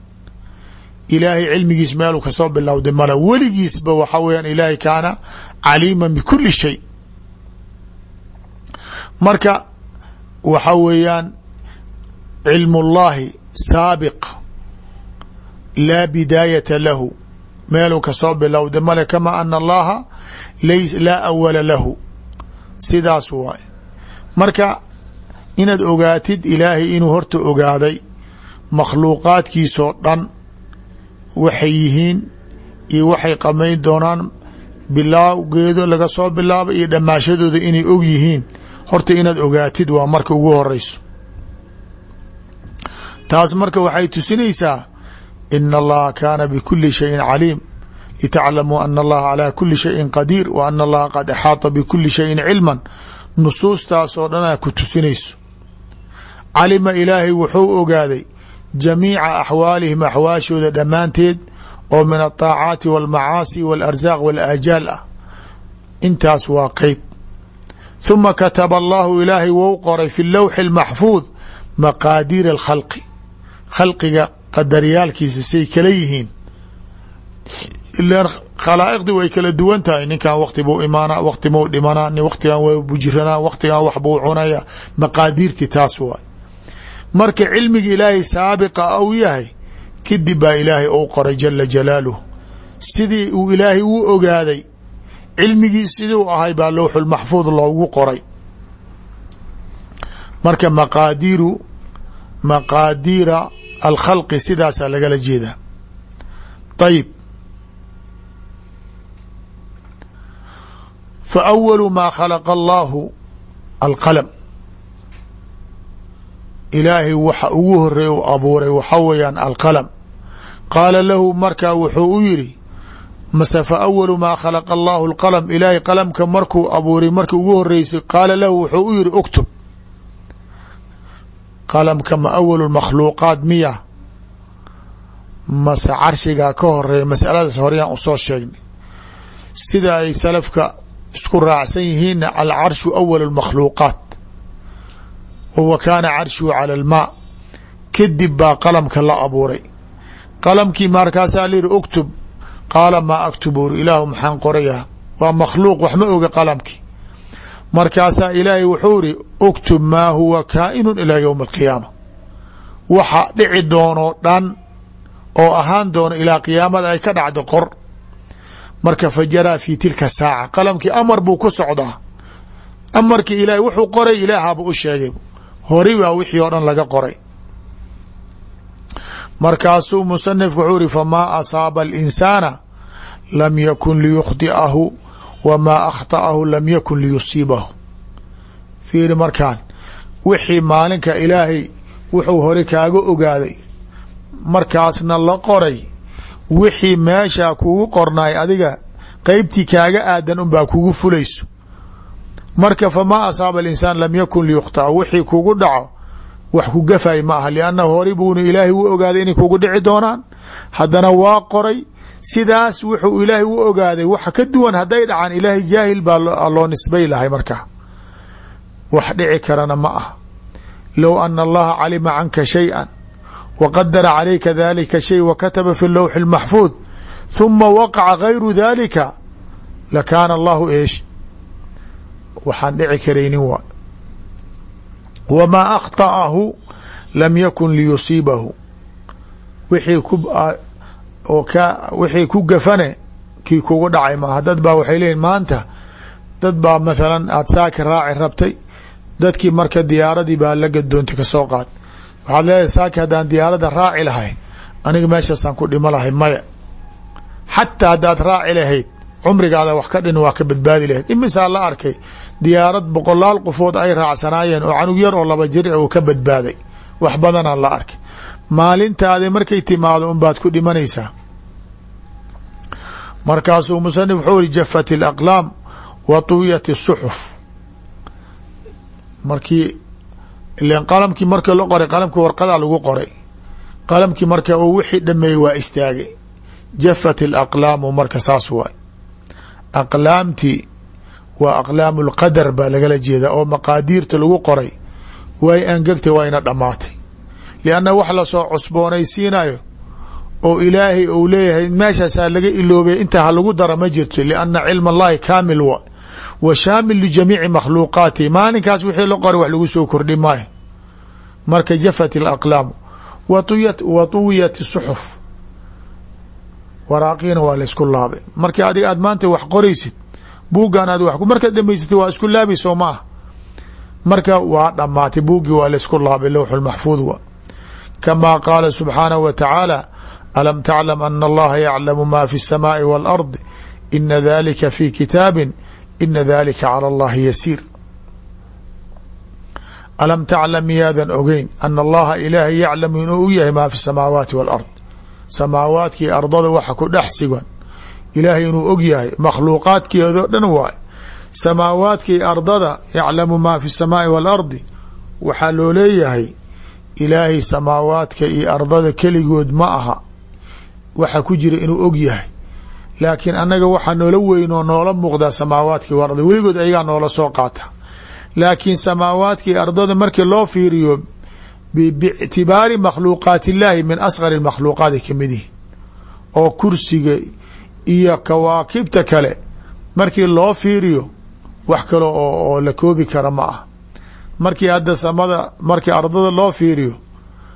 ilaahay cilmigiis meeluu kasoo bilowday mala weligiisba waxa weyaan ilaahay kaana caliima bikuli shay marka waxa weeyaan cilm اllahi saabiq laa bidaayata lahu meeluu ka soo bilowday. Male kama ana allaha laa awala lahu. Sidaas waay marka inaad ogaatid ilaahay inuu horta ogaaday makhluuqaadkiisoo dhan waxay yihiin iyo waxay qamayn doonaan bilaawgeedo laga soo bilaabo iyo dhammaashadooda inay og yihiin. Horta inaad ogaatid waa marka ugu horeyso taas marka waxay tusinaysaa ina allaha kaana bikuli shayin caliim litaclamuu ana allaha calaa kuli shayin qadiir wa ana allaha qad axaata bikuli shayin cilman nusuustaasoo dhanaa ku tusinayso calima ilaahay wuxuu ogaaday jamiica axwaalihim axwaashooda dhammaanteed oo min aلطaacaati wاlmacaasi wاlarzaaq wاlaajaal ah intaas waa qeyb ثuma kataba allahu ilaahay wou qoray fi lowxi اlmaxfuud maqaadiir اlkhalqi khalqiga qadaryaalkiisa say kala yihiin. Ilan khalaa'iqdii way kala duwan tahay. Ninkan wakti buu imaana wakti buu dhimanaa waktigan waa bujiranaa waktigan wax buu cunaya. Maqaadiirti taas waay. Marka cilmiga ilaahay saabiqa ou yahay kadib baa ilaahay ou qoray jala jalaaluh sidii uu ilaahay u ogaaday cilmigii siduu ahay baa lowxulmaxfuud loogu qoray. Marka maqaadiiru maqaadiira alkhalqi sidaasaa lagala jeedaa. Ayib fa awalu maa khalaqa allaahu alqalam. Ilaahay waxa ugu horeey u abuuray waxa weeyaan alqalam. Qaala lahu markaa wuxuu u yidhi mase fa awalu maa khalaqa allaahu alqalam? Ilaahay qalamka markuu abuuray markii ugu horeysay qaala lahu wuxuu u yidhi uktub qalamka ma awalu makhluuqaat miya. Mase carshigaa ka horreeya masaladaas horeyaan u soo sheegnay. Sida ay salafka isku raacsan yihiinna alcarshu awal اmakhluuqaat wa kaana carshuhu cala almaa kadib baa qalamka la abuuray. Qalamkii markaasaa lihi uktub. Qaala maa aktub uri ilaahu maxaan qorayaa. Waa makhluuq wax ma oga qalamkii. Markaasaa ilaahay wuxuu iri uktub maa huwa kaa'inu ilaa ywmi alqiyaama. Waxa dhici doonoo dhan oo ahaan doono ilaa qiyaamada ay ka dhacdo qor marka fa jaraa fi tilka saaca. Qalamkii amar buu ku socdaa. Amarkii ilahay wuxuu qoray ilaahaba u sheegay. Hori baa wixii oo dhan laga qoray. Markaasuu musanifku wuxuu iri famaa asaaba alinsaana lam yakun liyukhdi'ahu wamaa akhta'ahu lam yakun liyusiibahu fiiri markaan. Wixii maalinka ilaahay wuxuu hore kaaga ogaaday. Markaasna la qoray. Wixii meeshaa kugu qornaay adiga qeybtii kaaga aadan unbaa kugu fulayso. Marka famaa asaaba alinsaan lam yakun liyukhtaa wixii kugu dhaco wax ku gafay ma aha liannahu hori buuna ilaahay u ogaaday inay kugu dhici doonaan. Haddana waa qoray. Sidaas wuxuu ilaahay u ogaaday waxa ka duwan hadday dhacaan ilaahay jaahil baa loo nisbay lahay markaa wax dhici karana ma ah low ana allaha calima canka shayئa wqadara calayka dalika shay wakataba fi lowxi اlmaxfuud huma waqaca gayru dalika lakaana allahu eesh. Waxaan dhici karaynin waa wamaa akhta'ahu lam yakun liyusiibahu. Wixii ku oo ka wixii ku gafane kii kugu dhacay maaha dad baa waxay leeyihiin maanta dad baa mathalan aada saaki raaci rabtay dadkii marka diyaaradii baa la gadoontay ka soo qaad. Waxaad leedahay saaki haddaan diyaaradda raaci lahay aniga meeshaasaan ku dhimo lahay maya. Xataa haddaad raaci lahayd cumrigaada wax ka dhin waa ka badbaadi lahayd. Imisaa la arkay diyaarad boqolaal qofood ay raacsanaayeen oo canug yar oo laba jir uu ka badbaaday. Wax badanaa la arkay. Maalintaadi markay timaado unbaad ku dhimanaysaa. Markaasuu musanif wuxuu iri jafat alaqlaam wa tuwiyat الsuxuf markii ilan qalamkii marka la qoray qalamkii warqadaa lagu qoray. Qalamkii marka uu wixii dhameeyey waa istaagay. Jafat alaqlaamu marka saas waay. Aqlaamtii waa aqlaamu lqadar baa lagala jeedaa oo maqaadiirta lagu qoray. Way angegtay waa ina dhammaatay lianna wax la soo cusboonaysiinayo oo ilaahay uu leeyahay meeshaasaa laga iloobay intaa ha lagu dara ma jirto lianna cilma allahi kaamil wa wa shaamil lijamiici makhluuqaatihi maalinkaas wixii la qoray wax lagu soo kordhi maayo marka jafat alaqlaamu wa tuwiyat suxuf waraaqiina waa laysku laabay markii adiga aad maanta wax qoraysid buuggan aad wax markaad dhamaysatay waa isku laabi soo ma ah marka waa dhammaatay buuggii waa laysku laabay lowxu lmaxfuud wa kamaa qaala subxaanahu wa tacaala alam taclam ana allaha yaclamu ma fi الsamaai wاlardi ina dalika fi kitaabi ina dalika calى allahi yasiir. Alam taclam miyaadan ogeyn ana allaha ilaahay yaclamu inuu u yahay maa fi samaawaati wاlard samaawaadkii ardada waxa ku dhex sigan. Ilaahay inuu og yahay. Makhluuqaadkeedoo dhan waay. Samaawaadkii ardada yaclamu maa fi samaai waalardi waxaa loo leeyahay ilaahay samaawaadka iyo ardada keligood ma aha. Waxa ku jira inuu og yahay laakiin annaga waxaa noola weynoo noola muuqdaa samaawaadkii warda weligood ayagaa noola soo qaata. Laakiin samaawaadkii ardada markii loo fiiriyo bictibaari makhluuqaat illaahi min asgari makhluuqaat ay ka mid yihiin oo kursiga iyo kawaakibta kale markii loo fiiriyo wax kale oo la koobi kara ma ah markii hadda samada markii ardada loo fiiriyo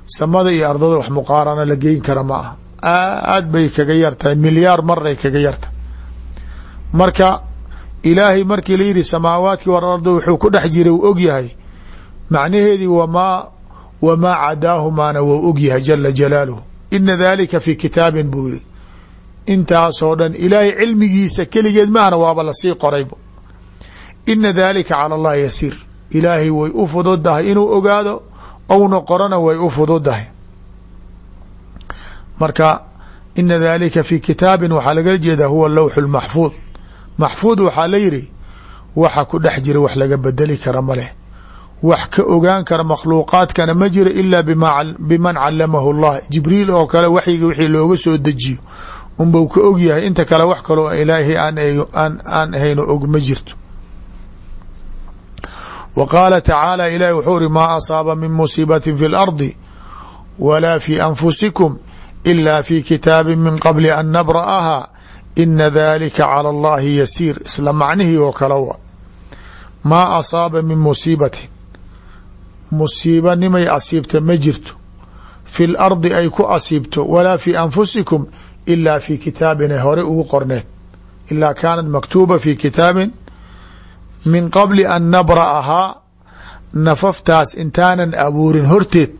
samada iyo ardada wax muqaarana la geyn kara ma ah aad bay kaga yartahay milyaar maray kaga yartahay. Marka ilaahay markii la yidhi samaawaadkii war ardo wuxuu ku dhex jiray uu og yahay. Macnaheedii wamaa wamaa cadaahumaana wou og yahay jala jalaaluhu. Ina dalika fi kitaabin buu yihi intaasoo dhan ilaahay cilmigiisa keligeed maahna waaba la sii qoraybo ina dalika cala allahi yasiir. Ilaahay way u fududahay inuu ogaado ouna qorana way u fududahay marka ina dalika fi kitaabin waxaa lagala jeedaa huwa lawxu lmaxfuud maxfuud waxaa la waxa ku dhex jira wax laga bedeli kara ma leh. Wax ka ogaan kara makhluuqaadkana ma jira ilaa biman calamahu llah jibriil oo kale waxyiga wixii looga soo dejiyo. Unbau ka og yahay inta kale wax kaloo ilaahay aan ahayno og ma jirto. Wa qaala tacaala ilahi wuxuu iri maa asaaba min musiibati fi اlardi walaa ila fi kitaabi min qabli an nabra'aha ina dalika calى اllahi yasiir isla macnihii oo kale wa maa asaaba min musiibatin musiiba nimay asiibta ma jirto fi lardi ay ku asiibto walaa fi anfusikum ila fi kitaabin ay hore ugu qorneed ilaa kaanat maktuuba fi kitaabin min qabli an nabra'ahaa nafaftaas intaanan abuurin horteed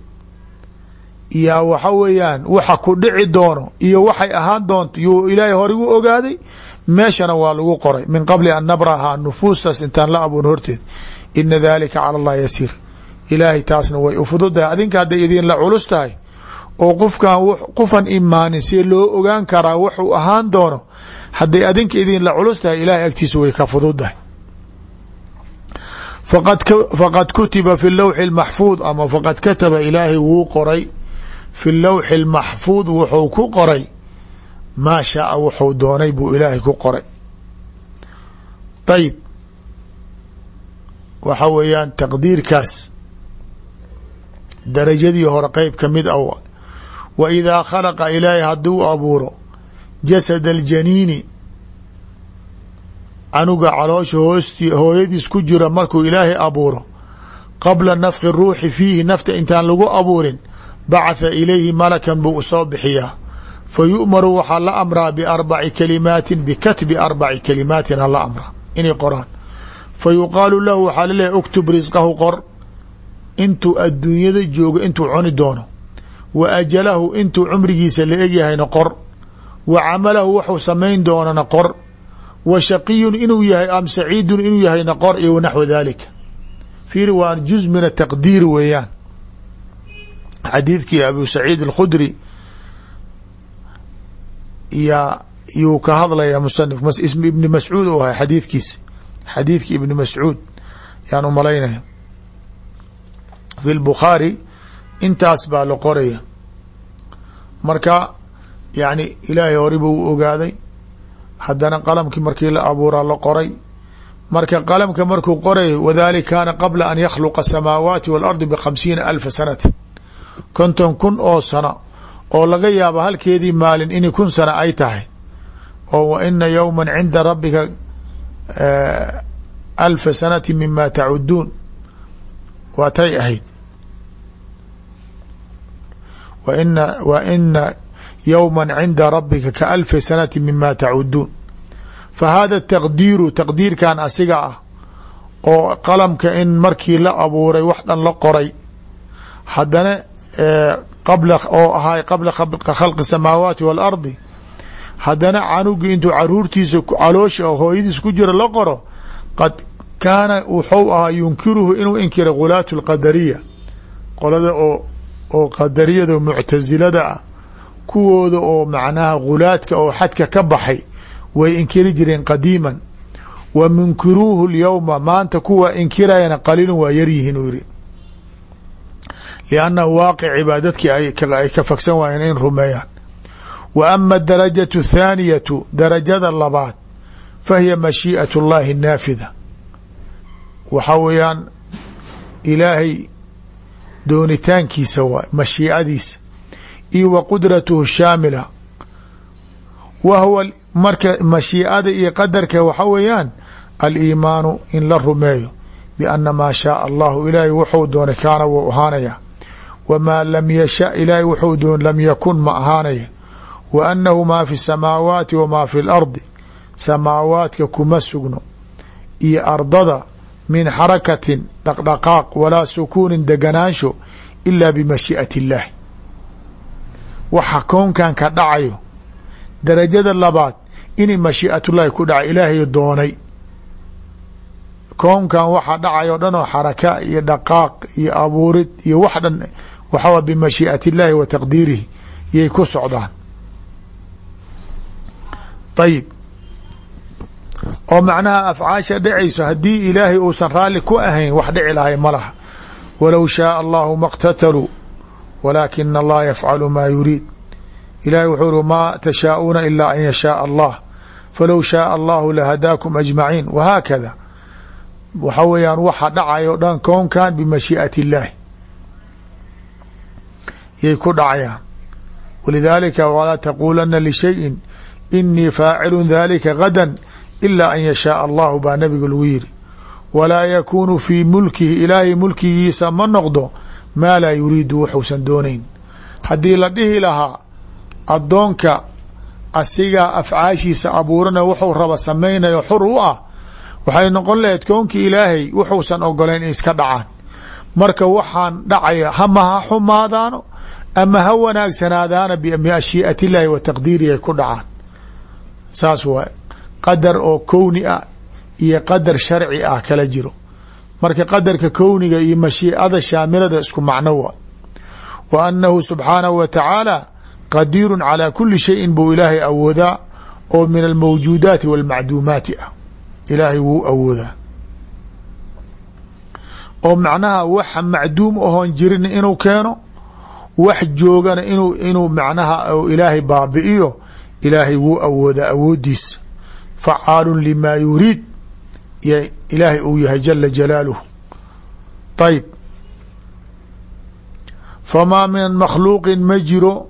yaa waxa weeyaan waxa ku dhici doono iyo waxay ahaan doonto yuu ilaahay hore u ogaaday meeshana waa lagu qoray. Min qabli an nabra'ahaa nufuustaas intaan la abuurin horteed. Ina dalika cala allah yasiir. Ilaahay taasna way u fududahay adinka hadday idinla culus tahay oo qofkan qofan imaanin see loo ogaan karaa wuxuu ahaan doono hadday adinka idinla culus tahay ilahay agtiisa way ka fududahay faqad kutiba fi lawxi اmaxfuud ama faqad kataba ilaahay wuu qoray fi lawxi اlmaxfuud wuxuu ku qoray maa shaaa wuxuu doonay buu ilaahay ku qoray. Ayb waxa weeyaan taqdiirkaas darajadii hore qeyb ka mid a wa idaa khalaqa ilaahay hadduu abuuro jasad aljaniini canuga caloosha hoosti hooyadiis ku jira markuu ilaahay abuuro qabla nafki ruuxi fiihi nafta intaan lagu abuurin bacatha ilayhi malakan buu soo bixiyaa. Fa yu'maru waxaa la amraa biarbaci kalimaatin bikatbi arbaci kalimaatin hala amraa. Inay qoraan. Fa yuqaalu lahu waxaa laleeyahy uktub risqahu qor. Intuu adduunyada joogo intuu cuni doono. Wa ajalahu intuu cumrigiisa la egyahayna qor. Wa camalahu wuxuu samayn doonana qor. Wa shaqiyun inuu yahay am saciidun inuu yahayna qor iyo naxwa dalika fiiri waa juz min ataqdiir weeyaan xadiidkii abu saciid alkhudri ya yuu ka hadlaya musanif ibni mascuud u ahay xadiidkiisa xadiidki ibni mascuud yaan u malaynaya. Fi lbukhaari intaas baa la qoraya. Marka yani ilaahay horiba u ogaaday haddana qalamkii markii la abuuraa la qoray. Marka qalamka markuu qorayo wadalika kaana qabla an yakhluqa asamaawaati waalardi bikhamsiina alfa sanati konton kun oo sano oo laga yaabo halkeedii maalin in kun sano ay tahay. Oo wa ina yowma cinda rabbika alfa sanati mima tacuduun waa tay wa ina wa ina yowma cinda rabbika ka alfi sanati mima tacuduun fa hada taqdiiru taqdiirkan asiga ah oo qalamka in markii la abuuray wax dhan la qoray haddana oo ahay qabla khalqi samaawaati waalardi haddana canugi intuu caruurtiisa caloosha oo hooyadiis ku jira la qoro qad kaana wuxuu ahaa yunkiruhu inuu inkira gulaatu lqadariya qolada oo oo qadariyada muctasilada ah kuwooda oo macnaha gulaadka oo xadka ka baxay way inkiri jireen qadiiman. Wa munkiruuhu lyowma maanta kuwa inkirayana qaliilun waa yaryihiin uu liannahu waaqici baa dadkii ay ka fagsan waayeen in rumeeyaan wa ama adarajatu athaaniyatu darajada labaad fa hiya mashii'at اllahi naafida waxaa weeyaan ilaahay doonitaankiisa waay mashiicadiisa iyo wa qudratuhu shaamila wa huwa marka mashiicada iyo qadarka waxa weeyaan aliimaanu in la rumeeyo biana maa shaaa allahu ilaahay wuxuu doonay kaana wuu ahaanaya wamaa lam yasha ilaahay wuxuu doon lam yakun ma ahaanaya wa annahu maa fi samaawaati wamaa fi lardi samaawaadka kuma sugno iyo ardada min xarakatin dhaqdhaqaaq walaa sukuunin deganaansho ilaa bimashii'ati illaahi waxa kownkan ka dhacayo darajada labaad inay mashii'atullaahi ku dhacay ilaahay doonay kownkan waxa dhacay o dhan xaraka iyo dhaqaaq iyo abuurid iyo wax dhan waxawa bimashii'ati illaahi wa taqdiirihi yay ku socdaan ayib oo macnaha afcaasha dhacayso haddii ilaahay uusan raalli ku ahayn wax dhici lahay ma laha walow shaaa allahu ma qtataluu walaakina allaha yafcalu maa yuriid ilahay wuxuu uri maa tashaa'uuna ilaa an yashaaa allah falow shaaa allahu lahadaakum ajmaciin wahaakada waxa weeyaan waxa dhacay o dhan kownkan bimashii'ati illaahi yay ku dhacayaan walidaalika walaa taquulana lishayin inii faacilu dalika gada ilaa an yashaaa allahu baa nabiga lagu yiri walaa yakuunu fii mulkihi ilaahay mulkigiisa ma noqdo maa laa yuriidu wuxuusan doonayn. Haddii la dhihi lahaa addoonka asigaa afcaashiisa abuurana wuxuu raba samaynayo xur u ah waxay noqon lahayd koonkii ilaahay wuxuusan ogolayn iska dhacaan. Marka waxaan dhacaya hama ha xumaadaano ama ha wanaagsanaadaana bimashii'ati illaahi wa taqdiiri ay ku dhacaan. Saas waay qadar oo kowni ah iyo qadar sharci ah kala jiro. Marka qadarka kowniga iyo mashiicada shaamilada isku macno waa. Wa annahu subxaanahu wa tacaala qadiirun calaa kuli shayin buu ilaahay awoodaa oo min almawjuudaati walmacduumaati ah. Ilaahay wuu awoodaa. Oo macnaha waxa macduum ahoon jirin inuu keeno wax joogana inuu inuu macnaha ilaahay baabi'iyo ilaahay wuu awoodaa awoodiisa facaalu limaa yuriid. Ilaahay uu yahay jala jalaaluhu. Ayb famaa min makhluuqin ma jiro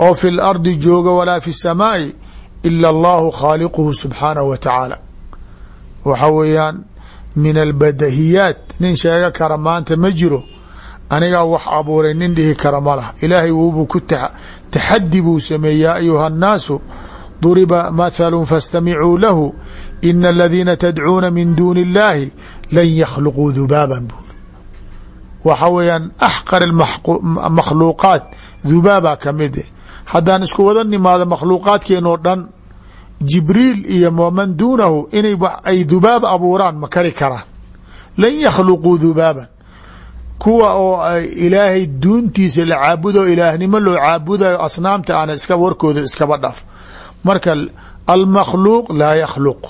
oo fi lardi jooga walaa fi samaai ila allahu khaaliquhu subxaanahu wa tacaala. Waxa weeyaan min albadahiyaat nin sheega kara maanta ma jiro anigaa wax abuuray nin dhihi kara ma lah ilaahay wuubuu ku taxadi buu sameeyey yaa ayuha annaasu duriba mathalu fastamicuu lahu ina aladiina tadcuuna min duuni اllahi lan yakhluquu dubaaban buuri waxa weeyaan axqar makhluuqaat dubaaba ka mid eh. Haddaan isku wada nimaado makhluuqaadkeenoo dhan jibriil iyo man duunahu inay ay dubaab abuuraan ma kari karaan. Lan yakhluquu dubaaban kuwa oo ilaahay duuntiisa la caabudo ilaahnimo loo caabudayo asnaamta aana iska warkooda iskaba dhaf marka almakhluuq laa yakhluq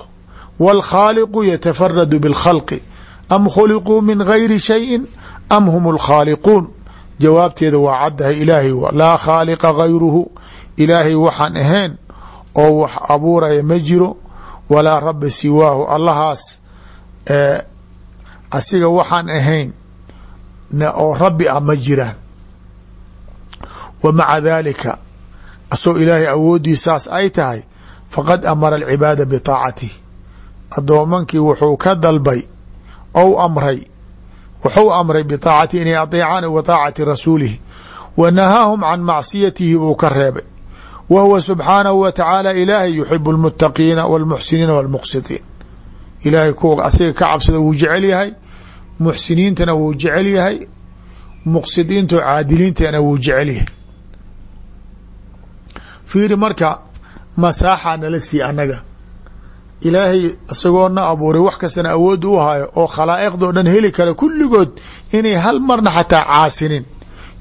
wاlkhaaliqu yatafaradu bاlkhalqi am khuliquu min gayri shayin am hum اlkhaaliquun jawaabteeda waa caddahay ilaahay laa khaaliqa gayruhu ilaahay waxaan ahayn oo wax abuuraya ma jiro walaa rabbi siwaahu allahaas asiga waxaan ahayn oo rabbi ah ma jiraan wa maca daalika asagoo ilaahay awooddii saas ay tahay faqad amara alcibaada bitaacatih addoomankii wuxuu ka dalbay ou amray wuxuu amray bitaacatihi inay adeecaan wa taacati rasuulihi wa nahaahum can macsiyatihi buu ka reebay wa huwa subxaanahu wa tacaala ilaahay yuxibu almuttaqiina walmuxsiniina walmuqsitiin ilaahay kuwa asiga ka cabsada wuu jecel yahay muxsiniintana wuu jecel yahay muqsidiinto caadiliintana wuu jecel yahay. Fiiri marka masaaxaa nala sii annaga. Ilaahay isagoo na abuuray wax kastana awood u hayo oo khalaa'iqdo dhan heli kara kulligood inay hal marna xataa caasinin.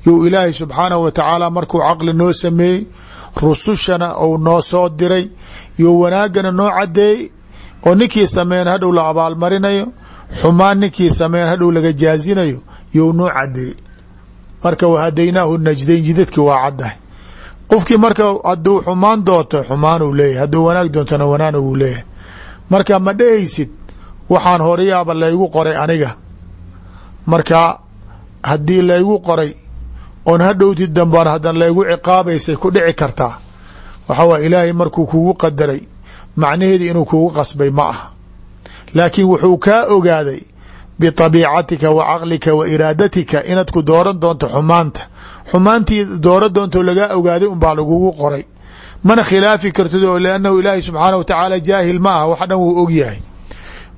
You ilaahay subxaanahu wa tacaala markuu caqli noo sameeyey rusushana ou noo soo diray yo wanaagana noo caddeeyey oo ninkii sameyn hadhow la abaalmarinayo xumaan ninkii sameyn hadhow laga jaazinayo you noo caddeeyey marka wahadaynaahu najdayn jidadki waa caddahay. Qofkii marka haduu xumaan doonto xumaan uu leeyahy hadduu wanaag doontona wanaan uu leeyahay. Marka ma dhehaysid waxaan horeyaaba laygu qoray aniga. Marka haddii laygu qoray oon hadhowti dambaan hadan laygu ciqaabaysay ku dhici kartaa. Waxa waye ilaahay markuu kugu qadaray macnaheedi inuu kugu qasbay ma aha laakiin wuxuu kaa ogaaday biطabiicatika wa caqlika wa iraadatika inaad ku dooran doonto xumaanta. Xumaantii doora doonto lagaa ogaaday unbaa lagugu qoray. Mana khilaafi kartid oo lannahu ilaahi subxaana wa tacaala jaahil ma aha wax dhan wuu og yahay.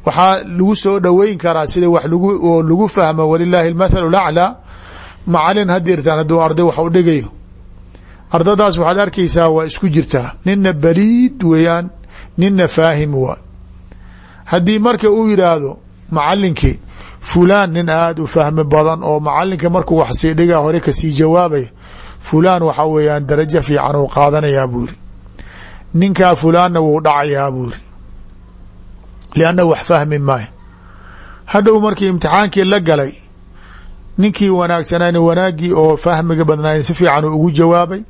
Waxaa lagu soo dhoweyn karaa sida wax oo lagu fahmo walilaahi اlmathalu laclaa macalin hadirtaan hadduu arday wax u dhigayo. Ardadaas waxaad arkaysaa waa isku jirtaa. Nina baliid weeyaan nina faahim waa haddii marka uu yidhaahdo macalinkii fulaan nin aada u fahmi badan oo macalinka markuu wax sii dhigaa hore ka sii jawaabaya fulaan waxa weeyaan darajo fiican uu qaadanayaa buu yiri ninkaa fulaanna wuu dhacayaa buu yiri lianna wax fahmi maayo. Hadhow markii imtixaankii la galay ninkii wanaagsanayna wanaaggii oo fahmiga badnayn si fiican ugu jawaabay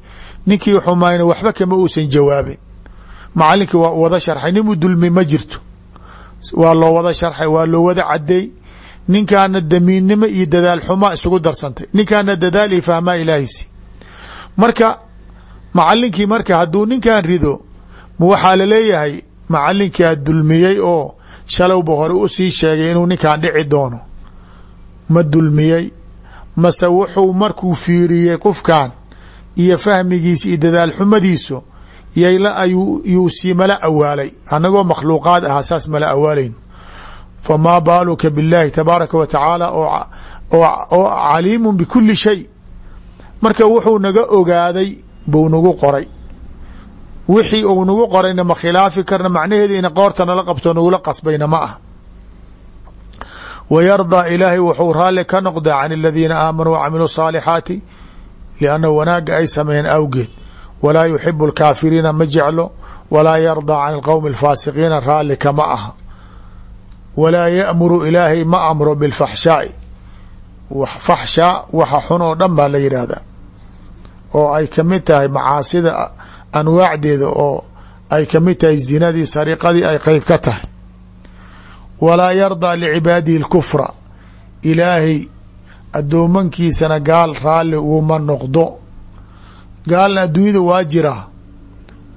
ninkii xumayna waxba kama uusan jawaabin. Macalinkii waa wada sharxay ninuu dulmi ma jirto waa loo wada sharxay waa loo wada cadeey ninkaana damiinnimo iyo dadaal xumaa isugu darsantay. Ninkaana dadaal iyo fahmaa ilaahaysi marka macalinkii marka hadduu ninkan rido ma waxaa la leeyahay macalinkaa dulmiyey oo shalowba hore u sii sheegay inuu ninkan dhici doono. Ma dulmiyey mase wuxuu markuu fiiriyey qofkan iyo fahmigiisa iyo dadaal xumadiisu yayla ayuu sii mala awaalay. Annagoo makhluuqaad ahaa saas mala awaalayn. Famaa baaluka biاllaahi tabaaraka wa tacaala oo caliimu bikuli shay. Marka wuxuu naga ogaaday buu nagu qoray. Wixii uu nagu qorayna ma khilaafi karna macnaheeda ina qoorta nala qabto nagula qasbayna ma ah wa yardaa ilaahay wuxuu raalli ka noqdaa can aladiina aamanuu wacamiluu saalixaati lianna wanaagga ay sameeyeen awgeed walaa yuxibu alkaafiriina ma jeclo walaa yardaa can alqowmi alfaasiqiina raalli kama aha. Walaa yaamuru ilaahay ma amro bilfaxshaai. Faxshaa waxa xun oo dhan baa la yidhaahdaa. Oo ay ka mid tahay macaasida anwaacdeeda oo ay ka mid tahay zinadii sariiqadii ay qeyb ka tahay. Walaa yardaa licibaadihi اlkufra ilaahay addoomankiisana gaal raalli uguma noqdo gaalna adduunyada waa jiraa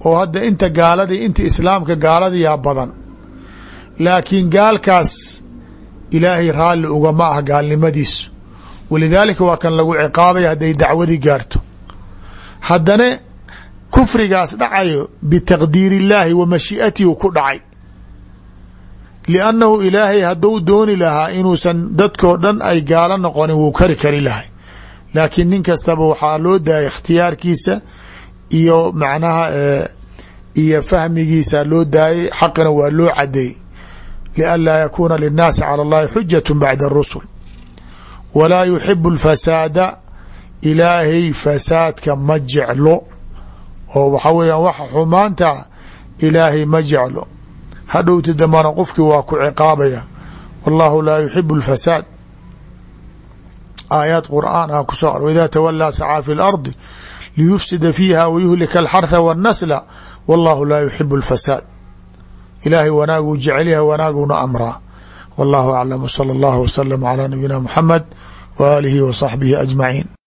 oo hadda inta gaaladii inta islaamka gaaladiyaa badan. Laakiin gaalkaas ilaahay raalli ugama ah gaalnimadiisu. Walidaalika waa kan lagu ciqaabaya hadday dacwadii gaarto. Haddana kufrigaas dhacayo bitaqdiir illaahi wa mashii'atihi ku dhacay. Liannahu ilaahay hadduu dooni lahaa inuusan dadkoo dhan ay gaalo noqonin wuu kari kari lahay laakiin nin kastaba waxaa loo daayay ikhtiyaarkiisa iyo macnaha iyo fahmigiisa loo daayay xaqina waa loo cadeeyey lianlaa yakuuna linnaasi cala allahi xujatu bacda arusul walaa yuxibu alfasaada ilaahay fasaadka ma jeclo oo waxa weeyaan waxa xumaanta ilaahay ma jeclo hadhowti dambana qofkii waa ku ciqaabaya wallahu laa yuxibu اlfasaad aayaad qur'aan ah ku soo ar wida tawalaa sacaa fi lardi liyufsida fiiha wayuhlika alxarha wannasla wallahu laa yuxibu alfasaad ilaahay wanaaguu jecel yahay wanaaguna amraa wallahu aclam sala allahu wasalam calaa nabiyina muxamed waaalihi wa saxbihi ajmaciin